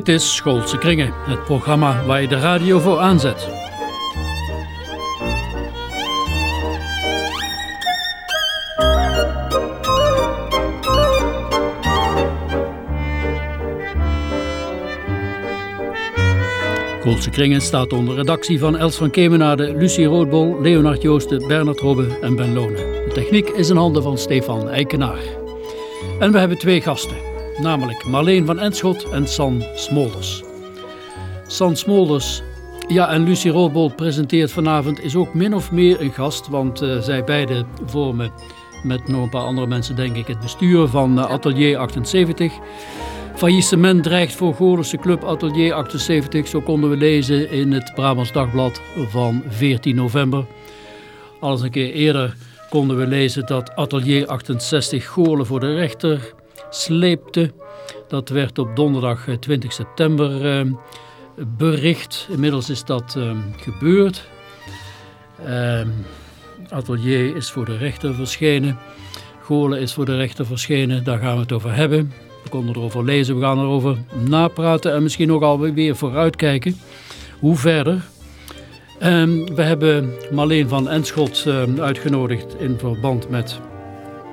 Dit is Schoolse Kringen, het programma waar je de radio voor aanzet. Schoolse Kringen staat onder redactie van Els van Kemenade, Lucie Roodbol, Leonard Joosten, Bernard Robbe en Ben Lonen. De techniek is in handen van Stefan Eikenaar. En we hebben twee gasten, namelijk Marleen van Enschot en San Smolders. San Smolders, ja en Lucie Roodbol presenteert vanavond, is ook min of meer een gast, want uh, zij beide vormen met nog een paar andere mensen denk ik het bestuur van uh, Atelier 78. Faillissement dreigt voor Goorlense Club Atelier 78, zo konden we lezen in het Brabants Dagblad van 14 november. Al eens een keer eerder konden we lezen dat Atelier 68 Goorlen voor de rechter sleepte. Dat werd op donderdag 20 september uh, bericht. Inmiddels is dat uh, gebeurd. Uh, Atelier is voor de rechter verschenen. Goorlen is voor de rechter verschenen, daar gaan we het over hebben. We konden erover lezen, we gaan erover napraten en misschien ook alweer vooruitkijken. Hoe verder? Um, we hebben Marleen van Enschot um, uitgenodigd in verband met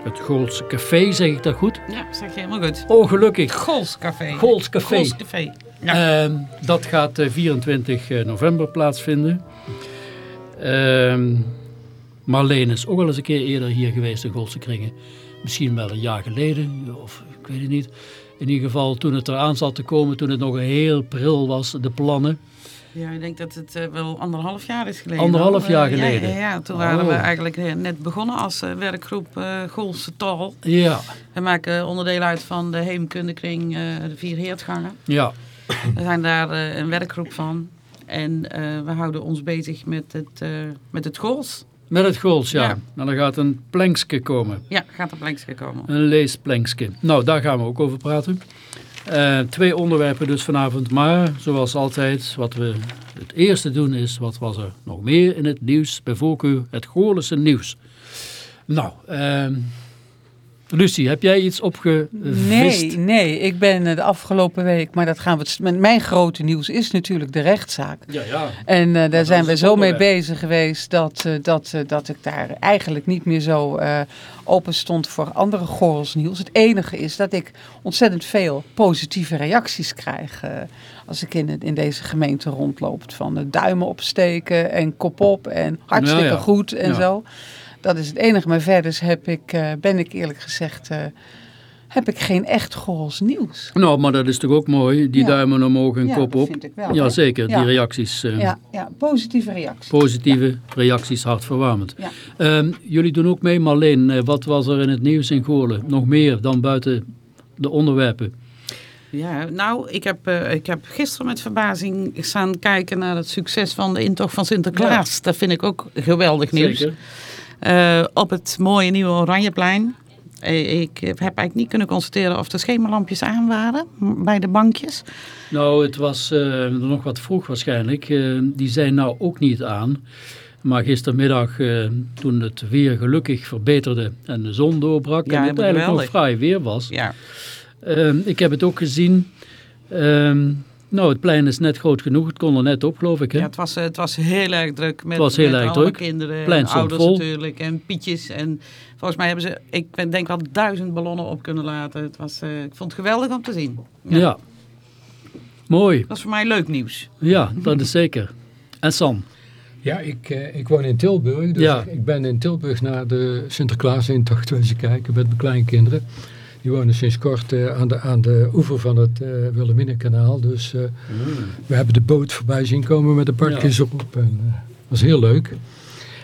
het Gools Café, zeg ik dat goed? Ja, zeg je helemaal goed. Oh, gelukkig. Café. Gools Café. Café. Ja. Um, dat gaat uh, 24 november plaatsvinden. Marleen is ook al eens een keer eerder hier geweest in Goolse Kringen. Misschien wel een jaar geleden, of ik weet het niet. In ieder geval toen het eraan zat te komen, toen het nog heel pril was, de plannen. Ja, ik denk dat het uh, wel anderhalf jaar is geleden. Anderhalf jaar geleden? Ja, ja, ja. toen oh. waren we eigenlijk uh, net begonnen als uh, werkgroep Goolse Taal. Ja. We maken onderdeel uit van de Heemkundekring, de vier heertgangen. Ja. We zijn daar een werkgroep van. En we houden ons bezig met het, met het Gools. Met het Gools, ja. ja. Nou, dan gaat een plankske komen. Ja, gaat een plankske komen. Een leesplankske. Nou, daar gaan we ook over praten. Uh, twee onderwerpen dus vanavond, maar zoals altijd, wat we het eerste doen is, wat was er nog meer in het nieuws? Bij voorkeur het Goorlense nieuws. Nou, uh, Lucie, heb jij iets opgevist? Nee, nee, ik ben de afgelopen week, maar dat gaan we. Mijn grote nieuws is natuurlijk de rechtszaak. Ja, ja. En uh, daar zijn we zo mee bezig geweest dat, uh, dat, uh, dat ik daar eigenlijk niet meer zo open stond voor andere Gorels nieuws. Het enige is dat ik ontzettend veel positieve reacties krijg als ik in, in deze gemeente rondloop. Van de duimen opsteken en kop op en hartstikke ja, ja. goed en zo. Dat is het enige. Maar verder heb ik, uh, ben ik eerlijk gezegd, uh, heb ik geen echt Goorls nieuws. Nou, maar dat is toch ook mooi, die Ja. duimen omhoog en Ja, kop dat op. vind ik wel, ja, zeker, Ja. die reacties, uh, Ja, ja positieve reacties. positieve reacties, hartverwarmend. Ja. Um, jullie doen ook mee, Marleen. Uh, wat was er in het nieuws in Goorlen? Nog meer dan buiten de onderwerpen? Ja, nou, ik heb, uh, ik heb gisteren met verbazing staan kijken naar het succes van de intocht van Sinterklaas. Ja. Dat vind ik ook geweldig nieuws. Zeker. Uh, op het mooie nieuwe Oranjeplein. Uh, ik heb eigenlijk niet kunnen constateren of de schemerlampjes aan waren bij de bankjes. Nou, het was uh, nog wat vroeg waarschijnlijk. die zijn nou ook niet aan. Maar gistermiddag, toen het weer gelukkig verbeterde en de zon doorbrak ja, en het eigenlijk nog fraai weer was. Ja. ik heb het ook gezien. Nou, het plein is net groot genoeg. Het kon er net op, geloof ik. Hè? Ja, het was, het was heel erg druk met, het was heel met erg alle druk. kinderen plein en ouders vol. natuurlijk. En pietjes. En volgens mij hebben ze, ik denk wel duizend ballonnen op kunnen laten. Het was, uh, ik vond het geweldig om te zien. Ja. ja. Mooi. Dat is voor mij leuk nieuws. Ja, dat is zeker. En Sam? Ja, ik, uh, ik woon in Tilburg. Dus ja. ik ben in Tilburg naar de Sinterklaas-intocht wezen kijken met mijn kleinkinderen. Die wonen sinds kort uh, aan, de, aan de oever van het uh, Wilhelminakanaal. Dus uh, mm. we hebben de boot voorbij zien komen met de parkjes ja. op. En, dat was heel leuk.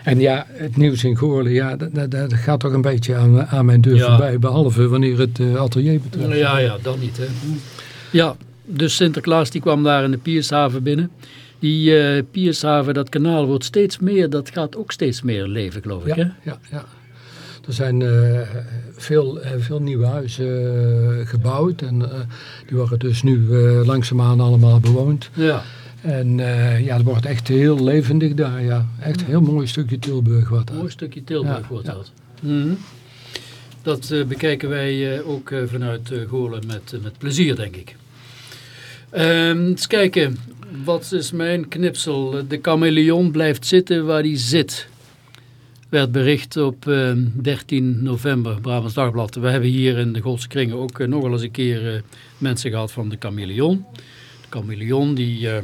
En ja, het nieuws in Goorlen, ja, dat, dat, dat, gaat toch een beetje aan, aan mijn deur ja. voorbij. Behalve wanneer het atelier betreft. Ja, ja, dat niet. Hè. Ja, dus Sinterklaas die kwam daar in de Piershaven binnen. Die Piershaven, dat kanaal wordt steeds meer, dat gaat ook steeds meer leven, geloof ik. Ja, hè? ja, ja. Er zijn uh, veel, uh, veel nieuwe huizen uh, gebouwd en die worden dus nu langzaamaan allemaal bewoond. Ja. En ja, het wordt echt heel levendig daar, ja. Echt een heel mooi stukje Tilburg wat Een mooi stukje Tilburg ja, wordt dat. Ja. Mm -hmm. Dat bekijken wij ook vanuit Goorlen met, met plezier, denk ik. Ehm, eens kijken, wat is mijn knipsel? De chameleon blijft zitten waar hij zit. Werd bericht op ehm, 13 november, Brabants Dagblad. We hebben hier in de Goldse Kringen ook eh, nog wel eens een keer eh, mensen gehad van de chameleon. De chameleon die, eh,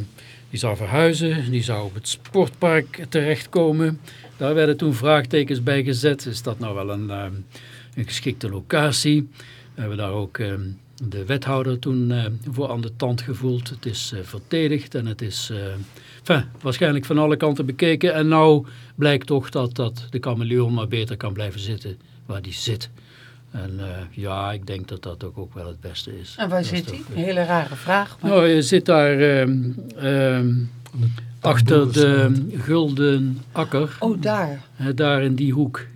die zou verhuizen, die zou op het sportpark terechtkomen. Daar werden toen vraagtekens bij gezet. Is dat nou wel een, ehm, een geschikte locatie? We hebben daar ook ehm, de wethouder toen eh, voor aan de tand gevoeld. Het is eh, verdedigd en het is eh, enfin, waarschijnlijk van alle kanten bekeken. En nou blijkt toch dat, dat de chameleon maar beter kan blijven zitten waar die zit. En eh, ja, ik denk dat dat ook, ook wel het beste is. En waar Dat zit hij? Een hele rare vraag. Maar... Nou, je zit daar ehm, ehm, achter de Gulden Akker. Oh, daar. Hè, daar in die hoek.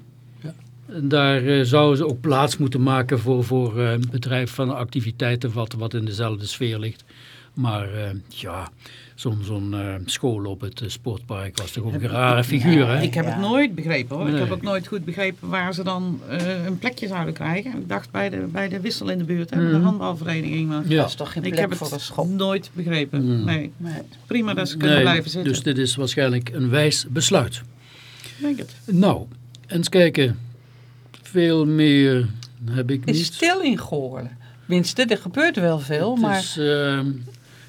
En daar eh, zouden ze ook plaats moeten maken voor, voor eh, bedrijf van activiteiten wat, wat in dezelfde sfeer ligt. Maar eh, ja, zo'n zo'n eh, school op het sportpark was toch ook een rare figuur, hè? Ik heb Ja. het nooit begrepen hoor. Ik heb ook nooit goed begrepen waar ze dan eh, een plekje zouden krijgen. Ik dacht bij de, bij de wissel in de buurt, hè, bij de Mhm. handbalvereniging. Maar Ja. Dat is toch geen ik plek heb het voor een school? nooit begrepen. Mhm. Nee. Nee. Prima dat ze kunnen Nee, blijven zitten. Dus dit is waarschijnlijk een wijs besluit. Ik denk het. Nou, eens kijken. Veel meer heb ik Het is niet. stil in Goorlen. Minste, er gebeurt wel veel, Het maar, is, ehm,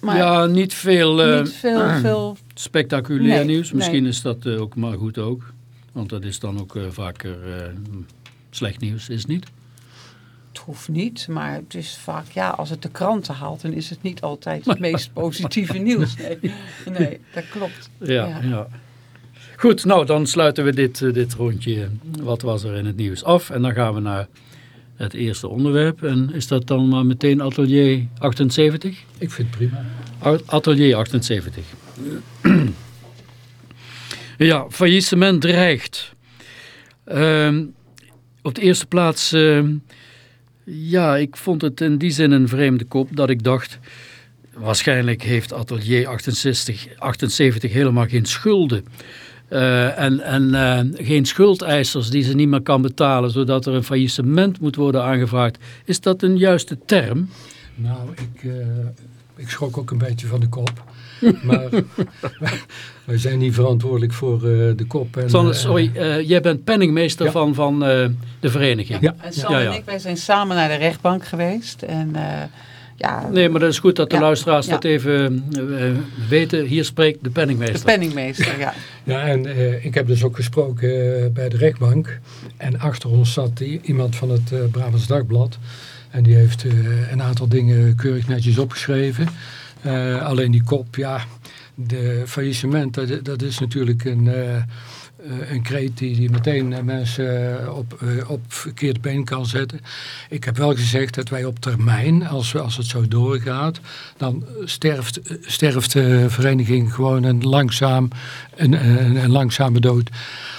maar ja, niet veel, eh, niet veel, veel... spectaculair Nee, nieuws. Misschien nee. is dat eh, ook maar goed ook. Want dat is dan ook eh, vaker slecht nieuws, is het niet? Het hoeft niet, maar het is vaak, ja, als het de kranten haalt, dan is het niet altijd het meest positieve nieuws. Nee, nee dat klopt. Ja, Ja. ja. Goed, nou dan sluiten we dit, eh, dit rondje. Wat was er in het nieuws af? En dan gaan we naar het eerste onderwerp. En is dat dan maar meteen atelier 78? Ik vind het prima. Atelier 78. Ja, faillissement dreigt. Ehm, op de eerste plaats, ehm, ja, ik vond het in die zin een vreemde kop dat ik dacht, waarschijnlijk heeft Atelier 68, 78 helemaal geen schulden. Eh, en en eh, geen schuldeisers die ze niet meer kan betalen, zodat er een faillissement moet worden aangevraagd. Is dat een juiste term? Nou, ik, eh, ik schrok ook een beetje van de kop. Maar wij, zijn niet verantwoordelijk voor eh, de kop. En, Sander, sorry, eh, jij bent penningmeester Ja. van, van eh, de vereniging. Ja, En ja. Sam Ja, en ik, wij zijn samen naar de rechtbank geweest. En eh, ja, Nee, maar dat is goed dat de Ja. luisteraars Ja. dat even eh, weten. Hier spreekt de de penningmeester. penningmeester, ja. Ja, en eh, ik heb dus ook gesproken eh, bij de rechtbank. En achter ons zat iemand van het eh, Brabants Dagblad. En die heeft eh, een aantal dingen keurig netjes opgeschreven. Eh, alleen die kop, ja, de faillissement, dat, dat is natuurlijk een, eh, eh, een kreet die, meteen eh, mensen eh, op, eh, op verkeerde been kan zetten. Ik heb wel gezegd dat wij op termijn, als, als het zo doorgaat, dan sterft, eh, sterft de vereniging gewoon een, langzaam, een, een, een langzame dood.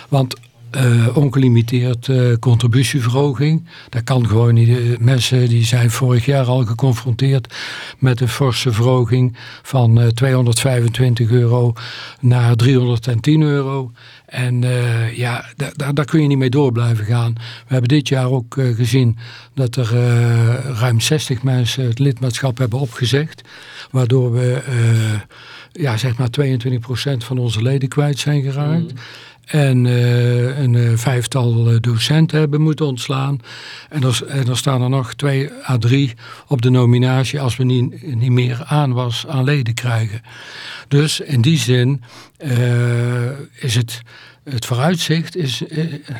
Want eh, ongelimiteerd eh, contributieverhoging. Dat kan gewoon niet. De mensen die zijn vorig jaar al geconfronteerd met een forse verhoging van eh, 225 euro naar 310 euro. En eh, ja, da- da- daar kun je niet mee door blijven gaan. We hebben dit jaar ook eh, gezien dat er eh, ruim 60 mensen het lidmaatschap hebben opgezegd. Waardoor we eh, ja, zeg maar 22% van onze leden kwijt zijn geraakt. En eh, een eh, vijftal eh, docenten hebben moeten ontslaan. En er, en er staan er nog twee à drie op de nominatie als we niet, niet meer aanwas aan leden krijgen. Dus in die zin is het, het vooruitzicht is,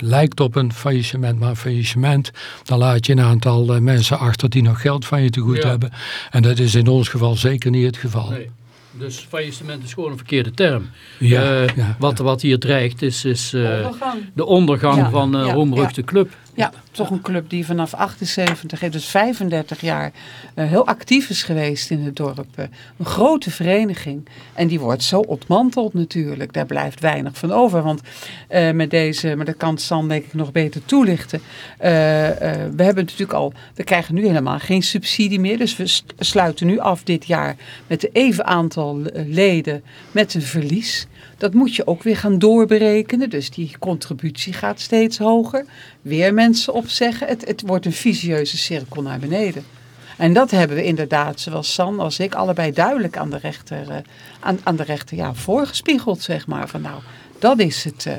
lijkt op een faillissement. Maar een faillissement, dan laat je een aantal mensen achter die nog geld van je te goed Ja. hebben. En dat is in ons geval zeker niet het geval. Nee. Dus faillissement is gewoon een verkeerde term. Ja, Eh, ja, wat, wat hier dreigt is, is eh, Ondergang. de ondergang Ja, van ja, roemruchte club. Ja, toch een club die vanaf 78, heeft dus 35 jaar eh, heel actief is geweest in het dorp. Eh, een grote vereniging. En die wordt zo ontmanteld natuurlijk. Daar blijft weinig van over. Want eh, met deze, maar dat kan San denk ik nog beter toelichten. We hebben natuurlijk al, we krijgen nu helemaal geen subsidie meer. Dus we sluiten nu af dit jaar met een even aantal leden met een verlies. Dat moet je ook weer gaan doorberekenen. Dus die contributie gaat steeds hoger. Weer mensen opzeggen. Het, het wordt een visieuze cirkel naar beneden. En dat hebben we inderdaad, zoals San als ik, allebei duidelijk aan de rechter, uh, aan, aan de rechter ja, voorgespiegeld, zeg maar. Van nou, dat is het, uh,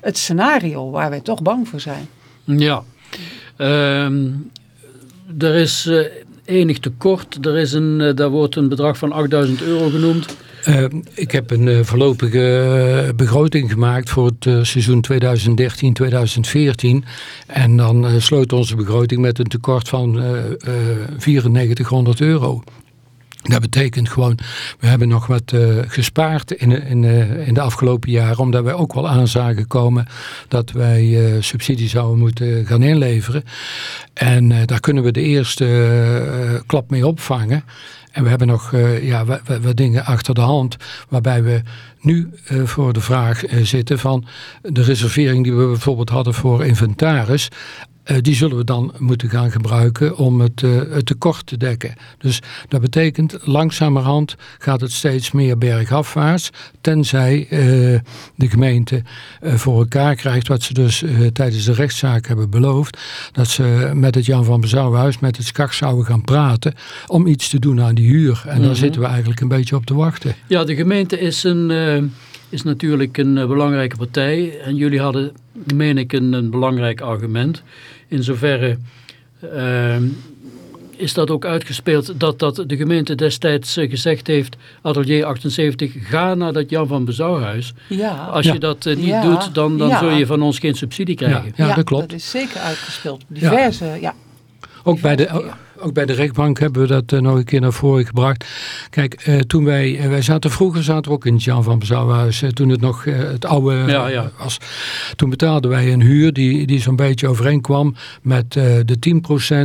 het scenario waar wij toch bang voor zijn. Ja, um, er is uh, enig tekort. Er is een, daar wordt een bedrag van 8000 euro genoemd. Uh, ik heb een uh, voorlopige begroting gemaakt voor het seizoen 2013-2014. En dan sloot onze begroting met een tekort van 9400 euro. Dat betekent gewoon, we hebben nog wat gespaard in, in, in de afgelopen jaren, omdat wij ook wel aan zagen komen dat wij uh, subsidie zouden moeten gaan inleveren. En daar kunnen we de eerste klap mee opvangen. En we hebben nog ja, wat, wat, dingen achter de hand, waarbij we nu voor de vraag zitten van de reservering die we bijvoorbeeld hadden voor inventaris. Uh, die zullen we dan moeten gaan gebruiken om het, uh, het, tekort te dekken. Dus dat betekent langzamerhand gaat het steeds meer bergafwaarts. Tenzij uh, de gemeente voor elkaar krijgt wat ze dus tijdens de rechtszaak hebben beloofd. Dat ze met het Jan van Bezouwhuis, met het SCAG zouden gaan praten om iets te doen aan die huur. En daar zitten we eigenlijk een beetje op te wachten. Ja, de gemeente is een is natuurlijk een belangrijke partij. En jullie hadden, meen ik, een, een belangrijk argument. In zoverre uh, is dat ook uitgespeeld dat, dat de gemeente destijds gezegd heeft... Atelier 78, ga naar dat Jan van Bezouwhuis. Ja. Als je ja. dat uh, niet ja. doet, dan, dan zul je van ons geen subsidie krijgen. Ja, dat klopt. dat is zeker uitgespeeld. Diverse, ja. Ook bij de ook bij de rechtbank hebben we dat uh, nog een keer naar voren gebracht. Kijk, uh, toen wij, uh, wij zaten vroeger zaten we ook in het Jan van Bezouwhuis, toen het nog het oude ja, ja. was. Toen betaalden wij een huur die, die zo'n beetje overeenkwam met de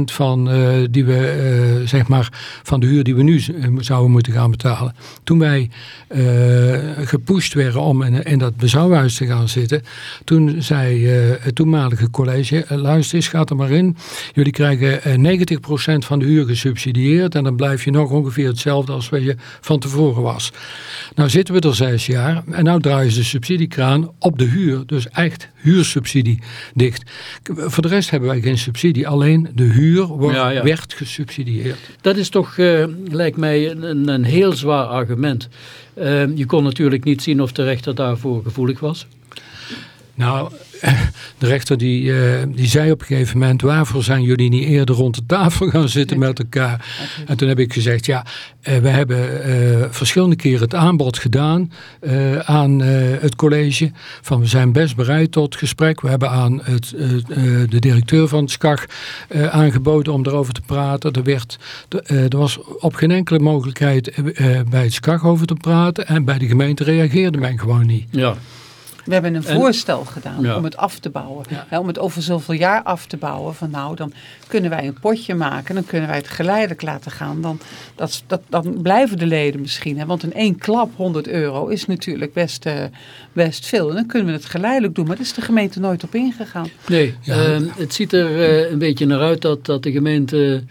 10% van, die we, zeg maar, van de huur die we nu zouden moeten gaan betalen. Toen wij gepusht werden om in, in dat Bezouwhuis te gaan zitten, toen zei het toenmalige college, luister eens, gaat er maar in. Jullie krijgen 90% van de huur gesubsidieerd. En dan blijf je nog ongeveer hetzelfde als wat je van tevoren was. Nou zitten we er zes jaar en nou draaien ze de subsidiekraan op de huur. Dus echt huursubsidie dicht. Voor de rest hebben wij geen subsidie. Alleen de huur wordt, ja, ja. werd gesubsidieerd. Dat is toch, uh, lijkt mij, een, een heel zwaar argument. Uh, je kon natuurlijk niet zien of de rechter daarvoor gevoelig was. Nou, de rechter die, uh, die zei op een gegeven moment... waarvoor zijn jullie niet eerder rond de tafel gaan zitten met elkaar? En toen heb ik gezegd, ja, uh, we hebben uh, verschillende keren het aanbod gedaan... aan het college van we zijn best bereid tot gesprek. We hebben aan het, de directeur van het SCAG aangeboden om erover te praten. Er, werd, er was op geen enkele mogelijkheid bij het SCAG over te praten... en bij de gemeente reageerde men gewoon niet. Ja. We hebben een voorstel gedaan ja. om het af te bouwen. Ja. Om het over zoveel jaar af te bouwen. Van nou, dan kunnen wij een potje maken. Dan kunnen wij het geleidelijk laten gaan. Dan, dat, dat, dan blijven de leden misschien. Hè, want in één klap 100 euro is natuurlijk best, uh, best veel. En dan kunnen we het geleidelijk doen. Maar daar is de gemeente nooit op ingegaan. Nee, ja. uh, het ziet er uh, een beetje naar uit dat, dat de gemeente...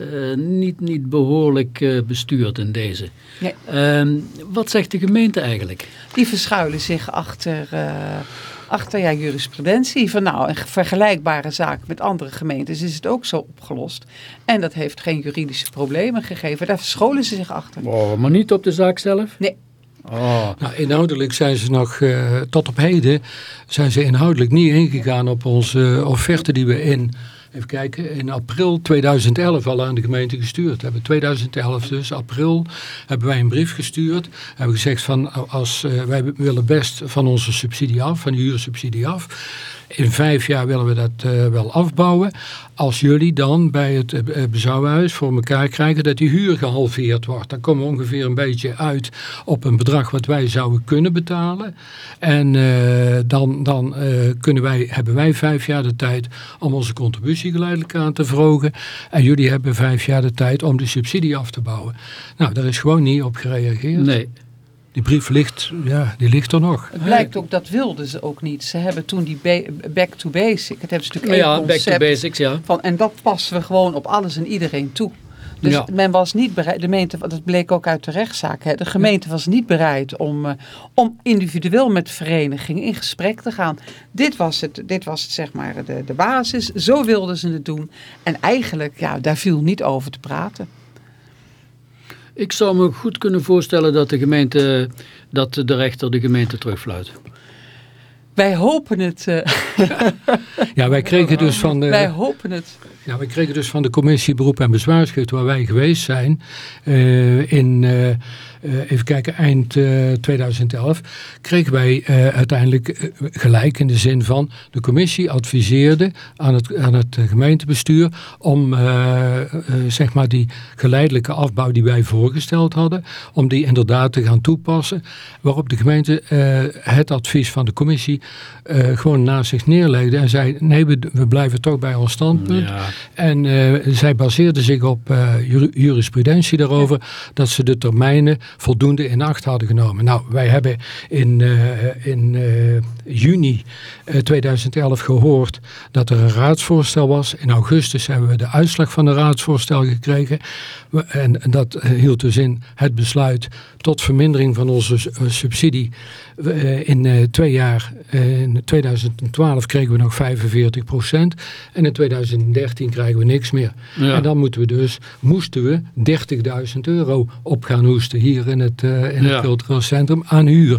Uh, niet, niet behoorlijk uh, bestuurd in deze. Nee. Uh, wat zegt de gemeente eigenlijk? Die verschuilen zich achter, uh, achter ja, jurisprudentie. Van nou, een vergelijkbare zaak met andere gemeentes is het ook zo opgelost. En dat heeft geen juridische problemen gegeven. Daar verscholen ze zich achter. Oh, maar niet op de zaak zelf? Nee. Oh. Nou, inhoudelijk zijn ze nog, uh, tot op heden, zijn ze inhoudelijk niet ingegaan op onze offerte die we in even kijken, in april 2011 al aan de gemeente gestuurd. We hebben 2011 dus, april, hebben wij een brief gestuurd. Hebben gezegd van, als, uh, wij willen best van onze subsidie af, van de huursubsidie af. In vijf jaar willen we dat uh, wel afbouwen. Als jullie dan bij het uh, bezouwhuis voor elkaar krijgen dat die huur gehalveerd wordt. Dan komen we ongeveer een beetje uit op een bedrag wat wij zouden kunnen betalen. En dan, dan kunnen wij, hebben wij vijf jaar de tijd om onze contributie geleidelijk aan te verhogen. En jullie hebben vijf jaar de tijd om de subsidie af te bouwen. Nou, daar is gewoon niet op gereageerd. Nee. Die brief ligt, ja, die ligt er nog. Het blijkt ook, dat wilden ze ook niet. Ze hebben toen die back to basic, het hebben ze natuurlijk ja, back to basics, ja. Van, en dat passen we gewoon op alles en iedereen toe. Dus Ja. men was niet bereid, de gemeente, dat bleek ook uit de rechtszaak, hè, de gemeente was niet bereid om, eh, om individueel met de vereniging in gesprek te gaan. Dit was het, dit was het zeg maar de, de basis, zo wilden ze het doen. En eigenlijk, ja, daar viel niet over te praten. Ik zou me goed kunnen voorstellen dat de gemeente, dat de rechter de gemeente terugfluit. Wij hopen het, eh, Ja, wij kregen dus van de, wij hopen het. Ja, we kregen dus van de commissie Beroep en Bezwaarschrift, waar wij geweest zijn, eh, in, eh, even kijken, eind eh, 2011, kregen wij eh, uiteindelijk eh, gelijk in de zin van, de commissie adviseerde aan het, aan het eh, gemeentebestuur om, eh, eh, zeg maar, die geleidelijke afbouw die wij voorgesteld hadden, om die inderdaad te gaan toepassen, waarop de gemeente eh, het advies van de commissie eh, gewoon naast zich neerlegde en zei, nee, we, we blijven toch bij ons standpunt. Ja. En eh, zij baseerde zich op eh, jur- jurisprudentie daarover dat ze de termijnen voldoende in acht hadden genomen. Nou, wij hebben in, eh, in eh, juni eh, 2011 gehoord dat er een raadsvoorstel was. In augustus hebben we de uitslag van de raadsvoorstel gekregen. En, dat eh, hield dus in het besluit tot vermindering van onze eh, subsidie. We, eh, in eh, twee jaar, eh, in 2012 kregen we nog 45 procent. En in 2013 krijgen we niks meer. Ja. En dan moeten we dus, moesten we 30.000 euro op gaan hoesten hier in het, in Ja. het cultureel centrum aan huur.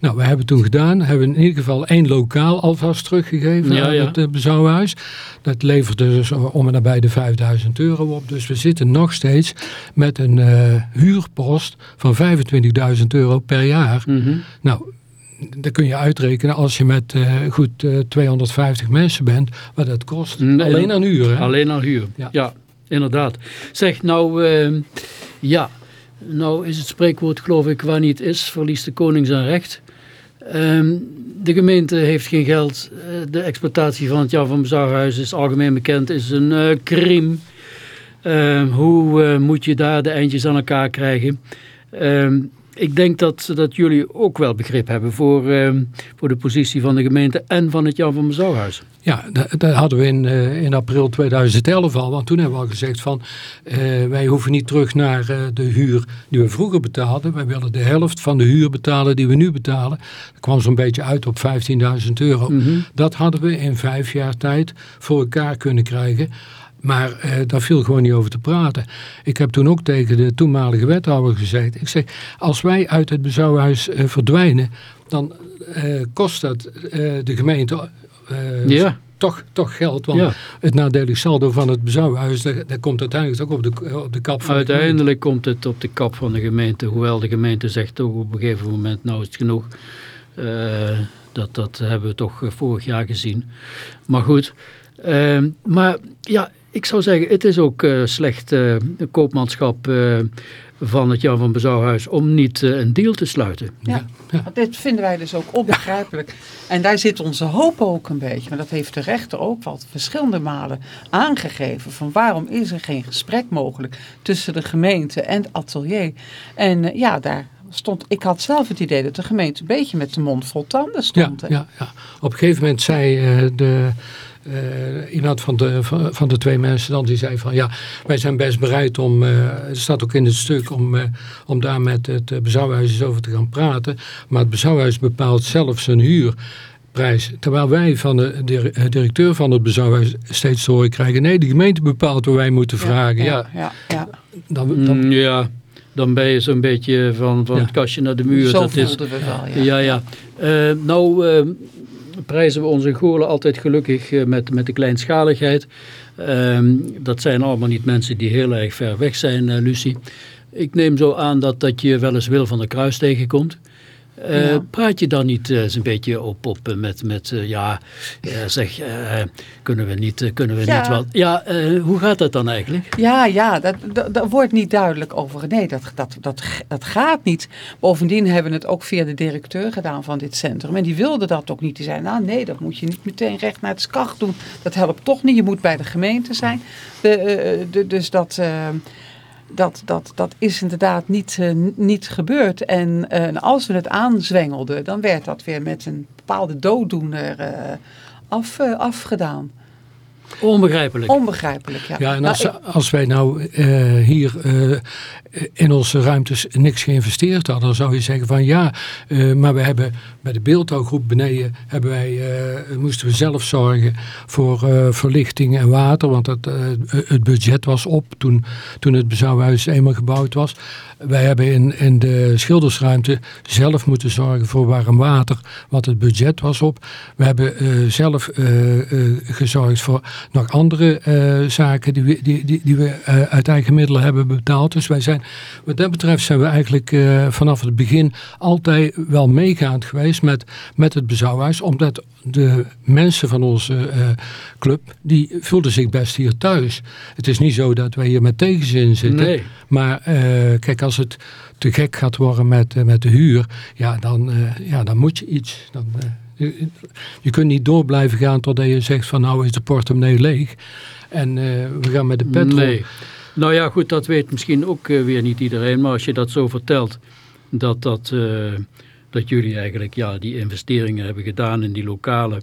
Nou, we hebben toen gedaan, hebben in ieder geval één lokaal alvast teruggegeven Ja, aan het uh, bezouwhuis. Dat leverde dus om en nabij de 5000 euro op. Dus we zitten nog steeds met een huurpost van 25.000 euro per jaar. Mhm. Nou, dan kun je uitrekenen als je met eh, goed eh, 250 mensen bent, wat dat kost. Nee, Alleen aan huur. Hè? Alleen al huur. Ja. Ja, inderdaad. Zeg, nou, ehm, ja, nou is het spreekwoord geloof ik, waar niet is, verliest de koning zijn recht. Ehm, de gemeente heeft geen geld. Eh, de exploitatie van het Jan van Bezouwhuis is algemeen bekend, is een eh crime. Ehm, hoe eh, moet je daar de eindjes aan elkaar krijgen? Ik denk dat, dat jullie ook wel begrip hebben voor, ehm, voor de positie van de gemeente en van het Jan van Bezouwhuis. Ja, dat, dat hadden we in, eh, in april 2011 al. Want toen hebben we al gezegd van eh, wij hoeven niet terug naar eh, de huur die we vroeger betaalden. Wij willen de helft van de huur betalen die we nu betalen. Dat kwam zo'n beetje uit op 15.000 euro. Mhm. Dat hadden we in vijf jaar tijd voor elkaar kunnen krijgen. Maar eh, daar viel gewoon niet over te praten. Ik heb toen ook tegen de toenmalige wethouder gezegd. Ik zeg, als wij uit het bezouwhuis eh, verdwijnen, dan eh, kost dat eh, de gemeente Ja. toch, toch geld. Want Ja. het nadelig saldo van het bezouwhuis, dat, dat komt uiteindelijk ook op de, op de kap van de. Uiteindelijk komt het op de kap van de gemeente, hoewel de gemeente zegt toch op een gegeven moment, nou is het genoeg. Dat, dat hebben we toch vorig jaar gezien. Maar goed, ehm, maar ja, ik zou zeggen, het is ook eh, slecht eh, koopmanschap eh, van het Jan van Bezouwhuis om niet een deal te sluiten. Ja. Want Dit vinden wij dus ook onbegrijpelijk. En daar zit onze hoop ook een beetje. Maar dat heeft de rechter ook wel verschillende malen aangegeven. Van waarom is er geen gesprek mogelijk tussen de gemeente en het atelier. En ja, daar stond, ik had zelf het idee dat de gemeente een beetje met de mond vol tanden Ja, stond. hè. ja, ja. Op een gegeven moment zei eh, de, eh, iemand van de, van, van de twee mensen dan, die zei van ja, wij zijn best bereid om, eh er staat ook in het stuk, om, eh, om daar met het bezouwhuis eens over te gaan praten. Maar het bezouwhuis bepaalt zelf zijn huurprijs. Terwijl wij van de, dir- directeur van het bezouwhuis steeds te horen krijgen, nee, de gemeente bepaalt wat wij moeten vragen. Ja, ja, ja. dan, dan, Mm, ja, dan ben je zo'n beetje van, van Ja. het kastje naar de muur. Zo dat is, voelden we wel. Ja, Ja. ja. Eh, nou prijzen we onze Goorlen altijd gelukkig eh, met, met de kleinschaligheid. Ehm, dat zijn allemaal niet mensen die heel erg ver weg zijn, eh, Lucie. Ik neem zo aan dat, dat je wel eens Wil van der Kruis tegenkomt. Eh, Ja. Praat je dan niet eens een beetje op, op eh, met, met ja, zeg, kunnen we niet, kunnen we Ja. niet wat? Ja, hoe gaat dat dan eigenlijk? Ja, ja, dat, dat, dat wordt niet duidelijk over. Nee, dat, dat, dat, dat gaat niet. Bovendien hebben we het ook via de directeur gedaan van dit centrum. En die wilde dat ook niet. Die zei, nou nee, dat moet je niet meteen recht naar het SCAG doen. Dat helpt toch niet. Je moet bij de gemeente zijn. De, de, dus dat, dat, dat, dat is inderdaad niet, eh, niet gebeurd. En eh, als we het aanzwengelden, dan werd dat weer met een bepaalde dooddoener eh, af, afgedaan. Onbegrijpelijk. Onbegrijpelijk, ja. Ja, en Nou, als, als wij nou hier in onze ruimtes niks geïnvesteerd hadden, dan zou je zeggen van ja, eh, maar we hebben bij de beeldhouwgroep beneden hebben wij, eh, moesten we zelf zorgen voor eh, verlichting en water, want het, eh, het budget was op toen, toen het bezouwhuis eenmaal gebouwd was. Wij hebben in, in de schildersruimte zelf moeten zorgen voor warm water, want het budget was op. We hebben eh, zelf eh, eh, gezorgd voor nog andere eh, zaken die we, die, die, die we eh, uit eigen middelen hebben betaald. Dus wij zijn, wat dat betreft zijn we eigenlijk eh, vanaf het begin altijd wel meegaand geweest met, met het bezouwhuis. Omdat de mensen van onze eh, club, die voelden zich best hier thuis. Het is niet zo dat wij hier met tegenzin zitten. Nee. Maar eh, kijk, als het te gek gaat worden met, met de huur, ja dan, ja, dan moet je iets. Dan, je, je kunt niet door blijven gaan totdat je zegt van nou is de portemonnee leeg. En we gaan met de petrol. Nee. Nou ja, goed, dat weet misschien ook eh, weer niet iedereen. Maar als je dat zo vertelt, dat, dat, eh, dat jullie eigenlijk ja, die investeringen hebben gedaan in die lokalen.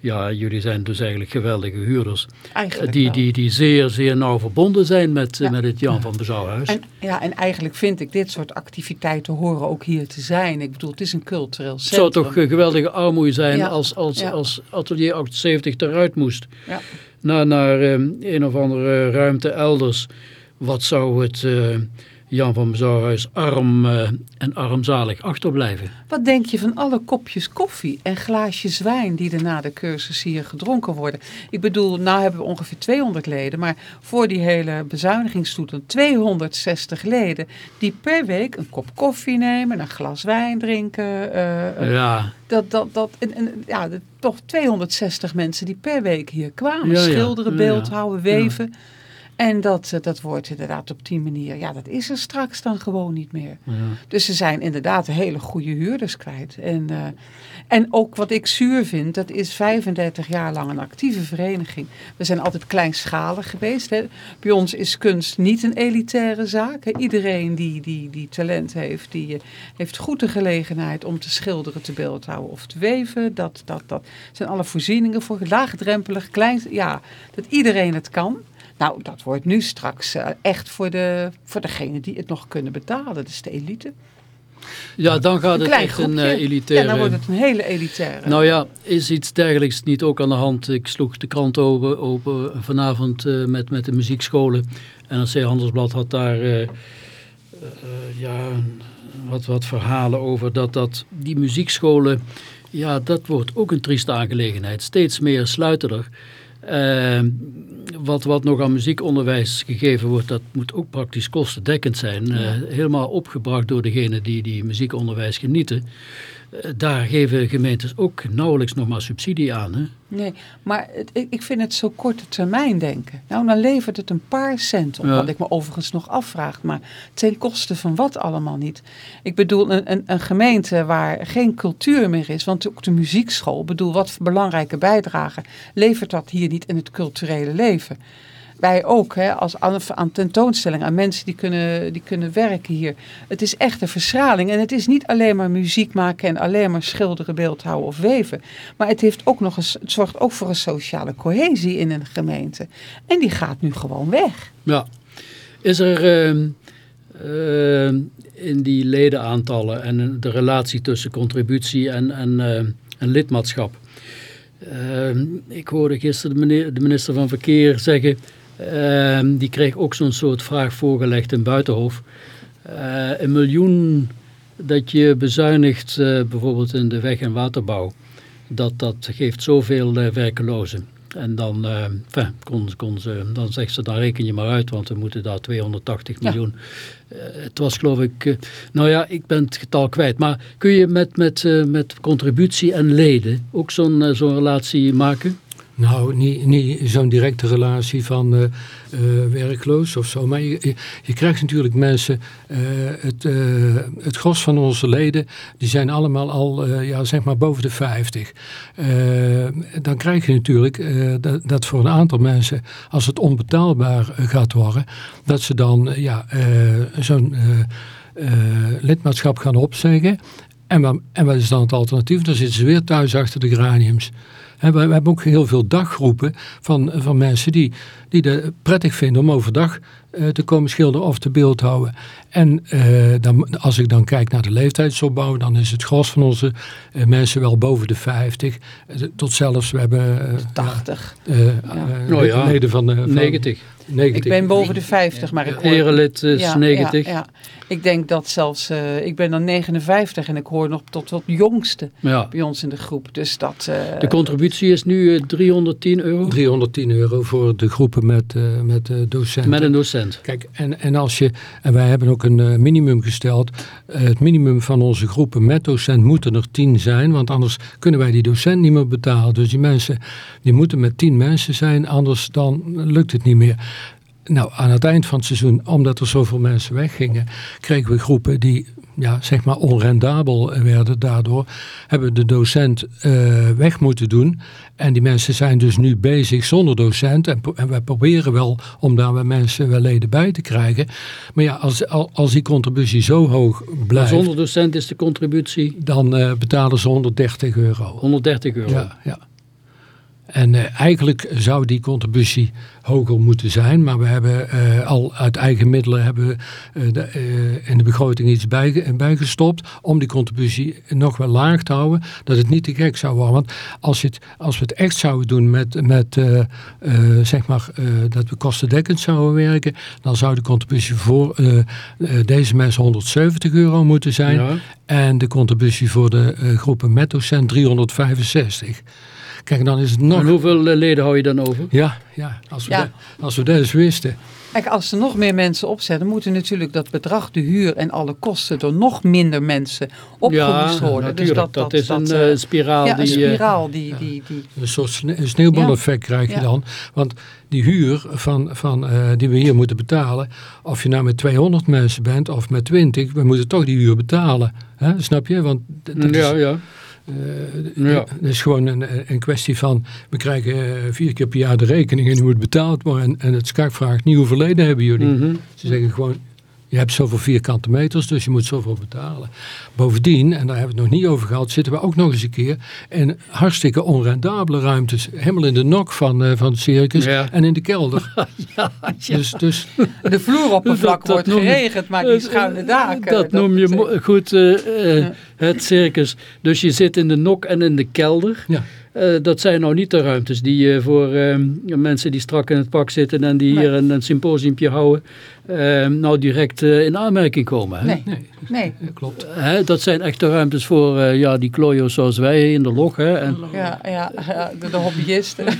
Ja, jullie zijn dus eigenlijk geweldige huurders. Eigenlijk Die, wel. die, die zeer, zeer nauw verbonden zijn met, Ja. met het Jan van Bezouwhuis. En, ja, en eigenlijk vind ik dit soort activiteiten horen ook hier te zijn. Ik bedoel, het is een cultureel Het zou centrum. toch geweldige armoede zijn Ja. als, als, Ja. als Atelier 78 eruit moest. Ja. Naar, naar eh, een of andere ruimte elders. Wat zou het eh, Jan van Bezouwhuis arm eh, en armzalig achterblijven? Wat denk je van alle kopjes koffie en glaasjes wijn die er na de cursus hier gedronken worden? Ik bedoel, nou hebben we ongeveer 200 leden, maar voor die hele bezuinigingstoetel 260 leden die per week een kop koffie nemen, een glas wijn drinken. eh, eh, Ja, dat, dat, dat, en, en, ja, toch 260 mensen die per week hier kwamen. Ja. Schilderen, Ja, beeldhouden, ja. En dat, eh, dat wordt inderdaad op die manier, ja, dat is er straks dan gewoon niet meer. ja. Dus ze zijn inderdaad hele goede huurders kwijt. En, eh, en ook wat ik zuur vind, dat is 35 jaar lang een actieve vereniging. We zijn altijd kleinschalig geweest. Hè. Bij ons is kunst niet een elitaire zaak. Hè. Iedereen die, die, die talent heeft, die eh, heeft goed de gelegenheid om te schilderen, te beeldhouden of te weven. Dat, dat, dat zijn alle voorzieningen voor laagdrempelig, klein, ja, dat iedereen het kan. Nou, dat wordt nu straks eh, echt voor, de, voor degenen die het nog kunnen betalen. Is de elite. ja, dan gaat het echt een eh, elitaire... Ja, dan wordt het een hele elitaire. Nou ja, is iets dergelijks niet ook aan de hand? Ik sloeg de krant open, open vanavond eh, met, met de muziekscholen. NRC Handelsblad had daar ja, wat, wat verhalen over dat, dat die muziekscholen, ja, dat wordt ook een trieste aangelegenheid. Steeds meer sluiten er. Eh, wat, wat nog aan muziekonderwijs gegeven wordt, dat moet ook praktisch kostendekkend zijn. Eh, helemaal opgebracht door degenen die, die muziekonderwijs genieten. Eh, daar geven gemeentes ook nauwelijks nog maar subsidie aan. Hè? Nee, maar het, ik, vind het zo korte termijn denken. Nou, dan levert het een paar cent op. Ja. Wat ik me overigens nog afvraag. Maar ten koste van wat allemaal niet? Ik bedoel, een, een, een gemeente waar geen cultuur meer is. Want ook de muziekschool, bedoel, wat voor belangrijke bijdrage levert dat hier niet in het culturele leven? Wij ook, hè, als aan, aan tentoonstelling, aan mensen die kunnen, die kunnen werken hier. Het is echt een verschraling. En het is niet alleen maar muziek maken en alleen maar schilderen, beeldhouden of weven. Maar het, heeft ook nog eens, het zorgt ook voor een sociale cohesie in een gemeente. En die gaat nu gewoon weg. Ja. Is er ehm, ehm, in die ledenaantallen en de relatie tussen contributie en, en, en lidmaatschap. Ehm, ik hoorde gisteren de minister van Verkeer zeggen, ehm, die kreeg ook zo'n soort vraag voorgelegd in Buitenhof. Eh, een miljoen dat je bezuinigt, eh, bijvoorbeeld in de weg- en waterbouw, dat, dat geeft zoveel eh, werkelozen. En dan, enfin, kon, kon ze, dan zegt ze, dan reken je maar uit, want we moeten daar 280 Ja. miljoen. Het was geloof ik, nou ja, ik ben het getal kwijt. Maar kun je met, met, met contributie en leden ook zo'n zo'n relatie maken? Nou, niet, niet zo'n directe relatie van eh, eh, werkloos of zo. Maar je, je, krijgt natuurlijk mensen, eh, het, het gros van onze leden, die zijn allemaal al, ja, zeg maar boven de 50. Eh, dan krijg je natuurlijk dat, dat voor een aantal mensen, als het onbetaalbaar gaat worden, dat ze dan ja, zo'n lidmaatschap gaan opzeggen. En, en wat is dan het alternatief? Dan zitten ze weer thuis achter de geraniums. We hebben ook heel veel daggroepen van, van mensen die, die het prettig vinden om overdag eh, te komen schilderen of te beeldhouden. En eh, dan, als ik dan kijk naar de leeftijdsopbouw, dan is het gros van onze eh, mensen wel boven de 50. eh, tot zelfs, we hebben eh, 80. ja, eh, eh, Oh ja. leden van, eh, van 90. 90. Ik ben boven de 50, maar ik hoor... Erelid is Ja, 90. Ja, ja. Ik denk dat zelfs, eh, ik ben dan 59 en ik hoor nog tot tot jongste Ja. bij ons in de groep. Dus dat... eh, De contributie is nu eh, 310 euro 310 euro voor de groepen met, eh, met eh, docenten. met een docent. Kijk, en, en als je, en wij hebben ook een eh, minimum gesteld. Het minimum van onze groepen met docent moeten er 10 zijn, want anders kunnen wij die docent niet meer betalen. Dus die mensen, die moeten met 10 mensen zijn, anders dan lukt het niet meer. Nou, aan het eind van het seizoen, omdat er zoveel mensen weggingen, kregen we groepen die ja, zeg maar onrendabel werden daardoor. Hebben de docent eh, weg moeten doen. En die mensen zijn dus nu bezig zonder docent. En, en wij proberen wel om daar wel mensen wel leden bij te krijgen. Maar ja, als, al- als die contributie zo hoog Maar blijft, zonder docent is de contributie dan eh, betalen ze 130 euro. 130 euro. Ja, ja. En eh, eigenlijk zou die contributie hoger moeten zijn, maar we hebben eh, al uit eigen middelen hebben we, eh, de, in de begroting iets bij, bijgestopt om die contributie nog wel laag te houden, dat het niet te gek zou worden. Want als, het, als we het echt zouden doen met, met zeg maar, dat we kostendekkend zouden werken, dan zou de contributie voor deze mensen 170 euro moeten zijn. Ja. En de contributie voor de groepen met docent 365. Kijk, dan is het nog... En hoeveel eh, leden hou je dan over? Ja, ja, als we, Ja. Dat, als we dat eens wisten. Kijk, als er nog meer mensen opzetten, moeten natuurlijk dat bedrag, de huur en alle kosten door nog minder mensen opgehoest worden. natuurlijk. Dus dat, dat, dat, is een dat, eh, eh, spiraal. ja, die, een spiraal die, die, die, Een soort sne- sneeuwbaleffect krijg je Ja. dan. Want die huur van, van, eh, die we hier moeten betalen, of je nou met 200 mensen bent of met 20, we moeten toch die huur betalen. Hè? Snap je? Want dat is, ja, ja. Eh, Ja. Het is gewoon een, een kwestie van, we krijgen eh, vier keer per jaar de rekening en die moet betaald worden. En, en het SCAC vraagt niet hoeveel leden hebben jullie. Mhm. Ze zeggen gewoon, je hebt zoveel vierkante meters, dus je moet zoveel betalen. Bovendien, en daar hebben we het nog niet over gehad, zitten we ook nog eens een keer in hartstikke onrendabele ruimtes. Helemaal in de nok van, eh, van het circus Ja. en in de kelder. Dus, dus de vloeroppervlak Dat- dat wordt je- geregend, maar die schuine daken. Dat noem je goed eh, eh, het circus. Dus je zit in de nok en in de kelder. ja, Eh, dat zijn nou niet de ruimtes die eh, voor eh, mensen die strak in het pak zitten en die hier een, een symposiumpje houden, eh, nou direct eh, in aanmerking komen. Hè? Nee, nee, klopt. Hè, dat zijn echte ruimtes voor eh, ja, die klojo's zoals wij in de log. Hè? En, Ja, ja, ja, de, de hobbyisten.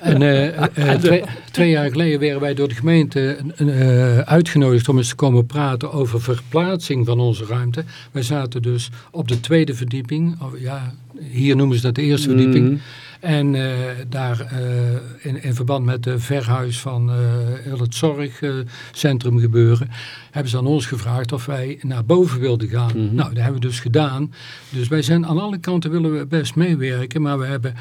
En twee, twee jaar geleden werden wij door de gemeente eh, uitgenodigd om eens te komen praten over verplaatsing van onze ruimte. Wij zaten dus op de tweede verdieping, of ja, hier noemen ze dat de eerste verdieping. Mhm. En eh, daar eh, in, in verband met de verhuis van eh, heel het zorgcentrum gebeuren, hebben ze aan ons gevraagd of wij naar boven wilden gaan. Mhm. Nou, dat hebben we dus gedaan. Dus wij zijn aan alle kanten willen we best meewerken, maar we hebben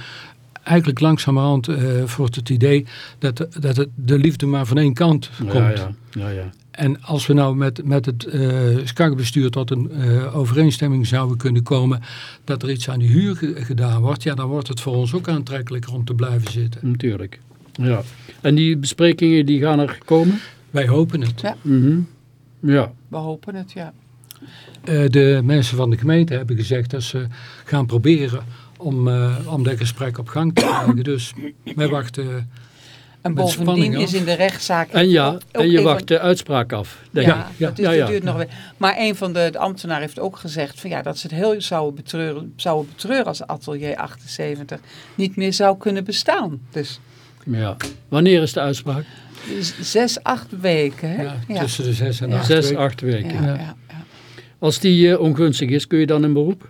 eigenlijk langzamerhand voor het idee dat, dat het de liefde maar van één kant komt. ja, ja, ja, ja. En als we nou met, met het uh, SCAC-bestuur tot een uh, overeenstemming zouden kunnen komen dat er iets aan die huur ge gedaan wordt, ja, dan wordt het voor ons ook aantrekkelijker om te blijven zitten. Natuurlijk. Ja. En die besprekingen die gaan er komen? Wij hopen het. Ja. Mm -hmm. ja. We hopen het, ja. Uh, de mensen van de gemeente hebben gezegd dat ze gaan proberen om, uh, om dat gesprek op gang te krijgen. Dus wij wachten. En bovendien is in de rechtszaak... En ja, ook, ook en je wacht de uitspraak af. Ja, ja, ja, dat, is, ja, ja. duurt nog weer. Maar een van de, de ambtenaren heeft ook gezegd... Van, ja, dat ze het heel zouden betreuren, zouden betreuren als Atelier 78 niet meer zou kunnen bestaan. Dus, ja. Wanneer is de uitspraak? Zes, acht weken. Hè? Ja, tussen de zes en acht Zes, weken. acht weken. Als die uh, ongunstig is, kun je dan in beroep?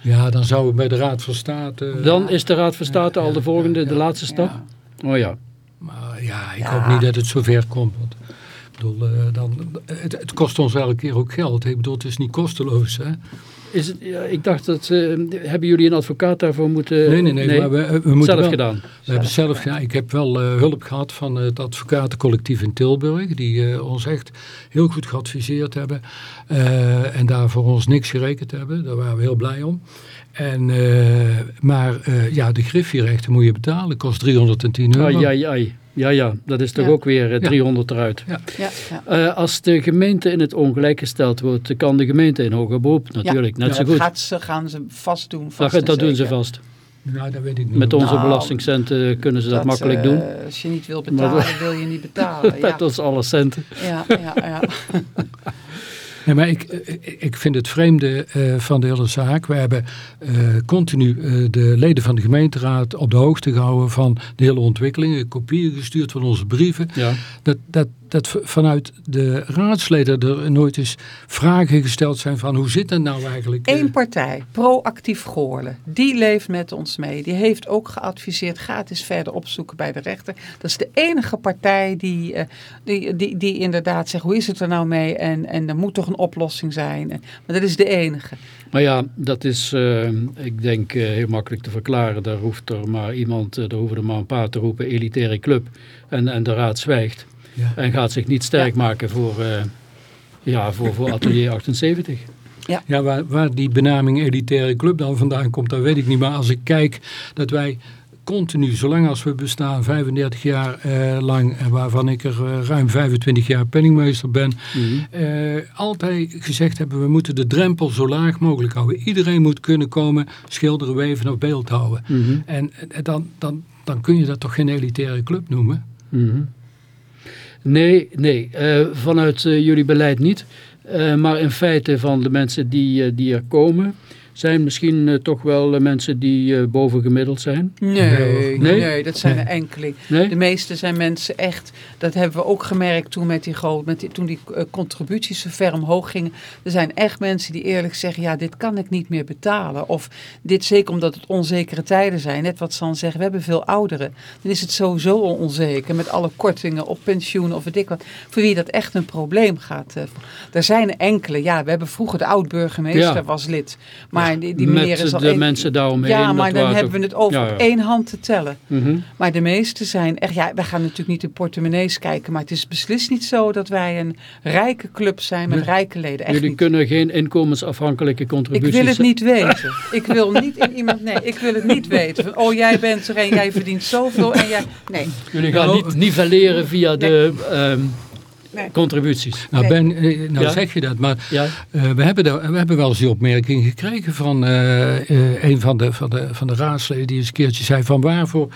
Ja, dan zou het bij de Raad van State... Uh, dan is de Raad van State al de volgende, de laatste stap? Oh ja. Maar ja, ik hoop niet dat het zover komt. Want Ik bedoel, eh, dan, het, het kost ons elke keer ook geld. Ik bedoel, het is niet kosteloos. Hè? Is het, ja, ik dacht dat, eh, hebben jullie een advocaat daarvoor moeten... Nee, nee, nee. maar we, we moeten zelf wel- gedaan. We hebben zelf, ja, ik heb wel eh, hulp gehad van het advocatencollectief in Tilburg, die ons echt heel goed geadviseerd hebben en daar voor ons niks gerekend hebben. Daar waren we heel blij om. En, eh, maar eh, ja, de griffierechten moet je betalen, kost 310 euro. Ai, ai, ai. Ja, ja, dat is toch Ja. ook weer eh, 300 eruit. Ja, ja. Eh, als de gemeente in het ongelijk gesteld wordt, kan de gemeente in hoger beroep natuurlijk, net Ja, zo dat goed. Gaat ze, gaan ze vast doen. Dat, Vast en dat doen ze vast. Nou, dat weet ik niet. Met onze Nou, belastingcenten kunnen ze dat, makkelijk eh, doen. Als je niet wil betalen, wil je niet betalen. Ja, Met ons alle centen. ja, ja, ja. Nee, maar ik, ik- ik vind het vreemde eh, van de hele zaak. We hebben eh, continu eh, de leden van de gemeenteraad op de hoogte gehouden van de hele ontwikkeling. Kopieën gestuurd van onze brieven. Ja. Dat, dat, dat vanuit de raadsleden er nooit eens vragen gesteld zijn van hoe zit dat nou eigenlijk? Eén partij, proactief Goorlen, die leeft met ons mee. Die heeft ook geadviseerd, ga het eens verder opzoeken bij de rechter. Dat is de enige partij die, eh, die, die, die inderdaad zegt, hoe is het er nou mee? En, en er moet toch een oplossing zijn. En- Maar dat is de enige. Maar ja, dat is, eh, ik denk, eh, heel makkelijk te verklaren. Daar hoeft er maar iemand, eh, daar hoeven er maar een paar te roepen, elitaire club. En, en de raad zwijgt. Ja. En gaat zich niet sterk maken voor, eh, ja, voor, voor Atelier 78. Ja, waar, waar die benaming elitaire club dan vandaan komt, dat weet ik niet. Maar als ik kijk dat wij continu, zolang als we bestaan, 35 jaar eh, lang, en waarvan ik er eh, ruim 25 jaar penningmeester ben, Mhm. eh, altijd gezegd hebben, we moeten de drempel zo laag mogelijk houden. Iedereen moet kunnen komen schilderen, weven of beeldhouden. Mhm. En dan, dan, dan kun je dat toch geen elitaire club noemen? Mhm. Nee, nee. eh, vanuit eh, jullie beleid niet. Eh, maar in feite van de mensen die, die er komen, zijn misschien eh, toch wel eh, mensen die eh, bovengemiddeld zijn. Nee, nee, Nee? dat zijn Nee. er enkeling. Nee? De meeste zijn mensen echt, dat hebben we ook gemerkt toen, met die groot, met die, toen die contributies zo ver omhoog gingen. Er zijn echt mensen die eerlijk zeggen, ja, dit kan ik niet meer betalen. Of dit zeker omdat het onzekere tijden zijn. Net wat San zegt, we hebben veel ouderen. Dan is het sowieso onzeker met alle kortingen op pensioen of weet ik wat. Voor wie dat echt een probleem gaat. eh, er zijn enkele, ja, we hebben vroeger de oud-burgemeester Ja. was lid. Maar die, die meneer Met is al de een- mensen daaromheen. Ja, maar dan hebben we het over Ja, ja. op één hand te tellen. Mhm. Maar de meeste zijn echt, ja, wij gaan natuurlijk niet in portemonnees kijken, maar het is beslist niet zo dat wij een rijke club zijn met Nee. rijke leden. Echt Jullie niet. kunnen geen inkomensafhankelijke Ik contributies... wil het niet weten. Ik wil niet in iemand, nee, ik wil het niet weten. Van, oh, jij bent er en jij verdient zoveel en jij, nee. Jullie gaan Nou, niet nivelleren via de ehm, Nee. contributies. Nou, Nee. Ben, eh, nou Ja. zeg je dat, maar Ja? Eh, we, hebben daar- we hebben wel eens die opmerking gekregen van eh, eh, een van de, van, de, van de raadsleden die eens een keertje zei van waarvoor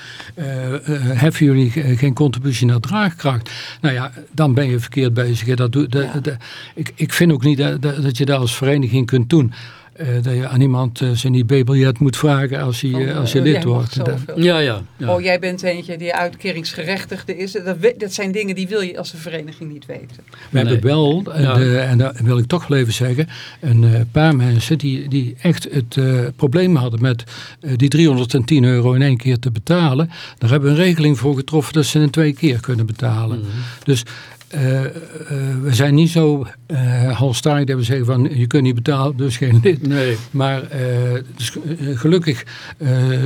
heffen jullie ge- geen contributie naar draagkracht? Nou ja, dan ben je verkeerd bezig. Dat doe, de, Ja. de- ik, ik vind ook niet dat, dat dat je dat als vereniging kunt doen. Eh, dat je aan iemand eh, zijn IB-biljet moet vragen als hij, eh, als je lid wordt. Ja, ja. ja. Oh, jij bent eentje die uitkeringsgerechtigde is. Dat, we- dat zijn dingen die wil je als een vereniging niet weten. We Nee. hebben wel, Ja. de, en dat wil ik toch wel even zeggen, een eh, paar mensen die, die echt het eh, probleem hadden met eh, die 310 euro in één keer te betalen. Daar hebben we een regeling voor getroffen dat ze in twee keer kunnen betalen. Mhm. Dus eh, eh, we zijn niet zo eh halstarrig dat we zeggen van je kunt niet betalen, dus geen lid. Nee. Maar dus, gelukkig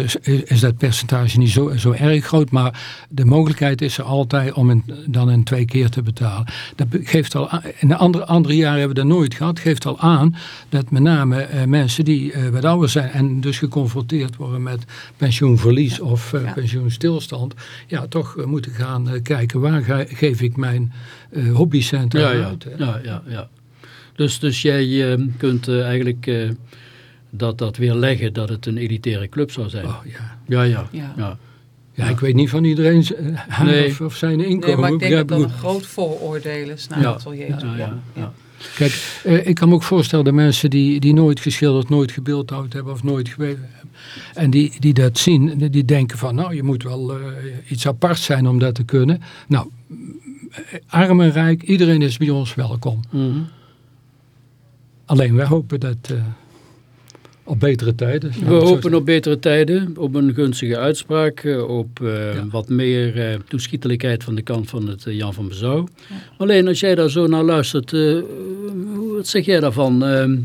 is- is dat percentage niet zo, zo erg groot. Maar de mogelijkheid is er altijd om in, dan in twee keer te betalen. Dat geeft al aan- in de andere, andere jaren hebben we dat nooit gehad. geeft al aan dat met name mensen die wat ouder zijn en dus geconfronteerd worden met pensioenverlies of Ja. pensioenstilstand. Ja, toch moeten gaan kijken waar ga, geef ik mijn eh hobbycenten Ja, ja, uit. ja, ja, ja. Dus, dus jij eh, kunt eh, eigenlijk eh, dat, dat weer leggen dat het een elitaire club zou zijn. Oh, ja. Ja, ja. Ja. ja. Ja, ik weet niet van iedereen haar Nee. of, of zijn Nee, inkomen. maar ik denk dat dat een groot vooroordeel is naar Ja. atelier. Ja, ja, ja. Kijk, eh, ik kan me ook voorstellen dat mensen die, die nooit geschilderd, nooit gebeeldhouwd hebben of nooit geweven hebben. En die, die dat zien, die- denken van nou je moet wel eh, iets apart zijn om dat te kunnen. Nou, arm en rijk, iedereen is bij ons welkom. Mhm. Alleen wij hopen dat, eh, op betere tijden. We hopen op betere tijden, op een gunstige uitspraak, eh, op uh, wat meer uh, toeschietelijkheid van de kant van het Jan van Bezouw. Alleen als jij daar zo naar luistert, wat zeg jij daarvan? Ehm,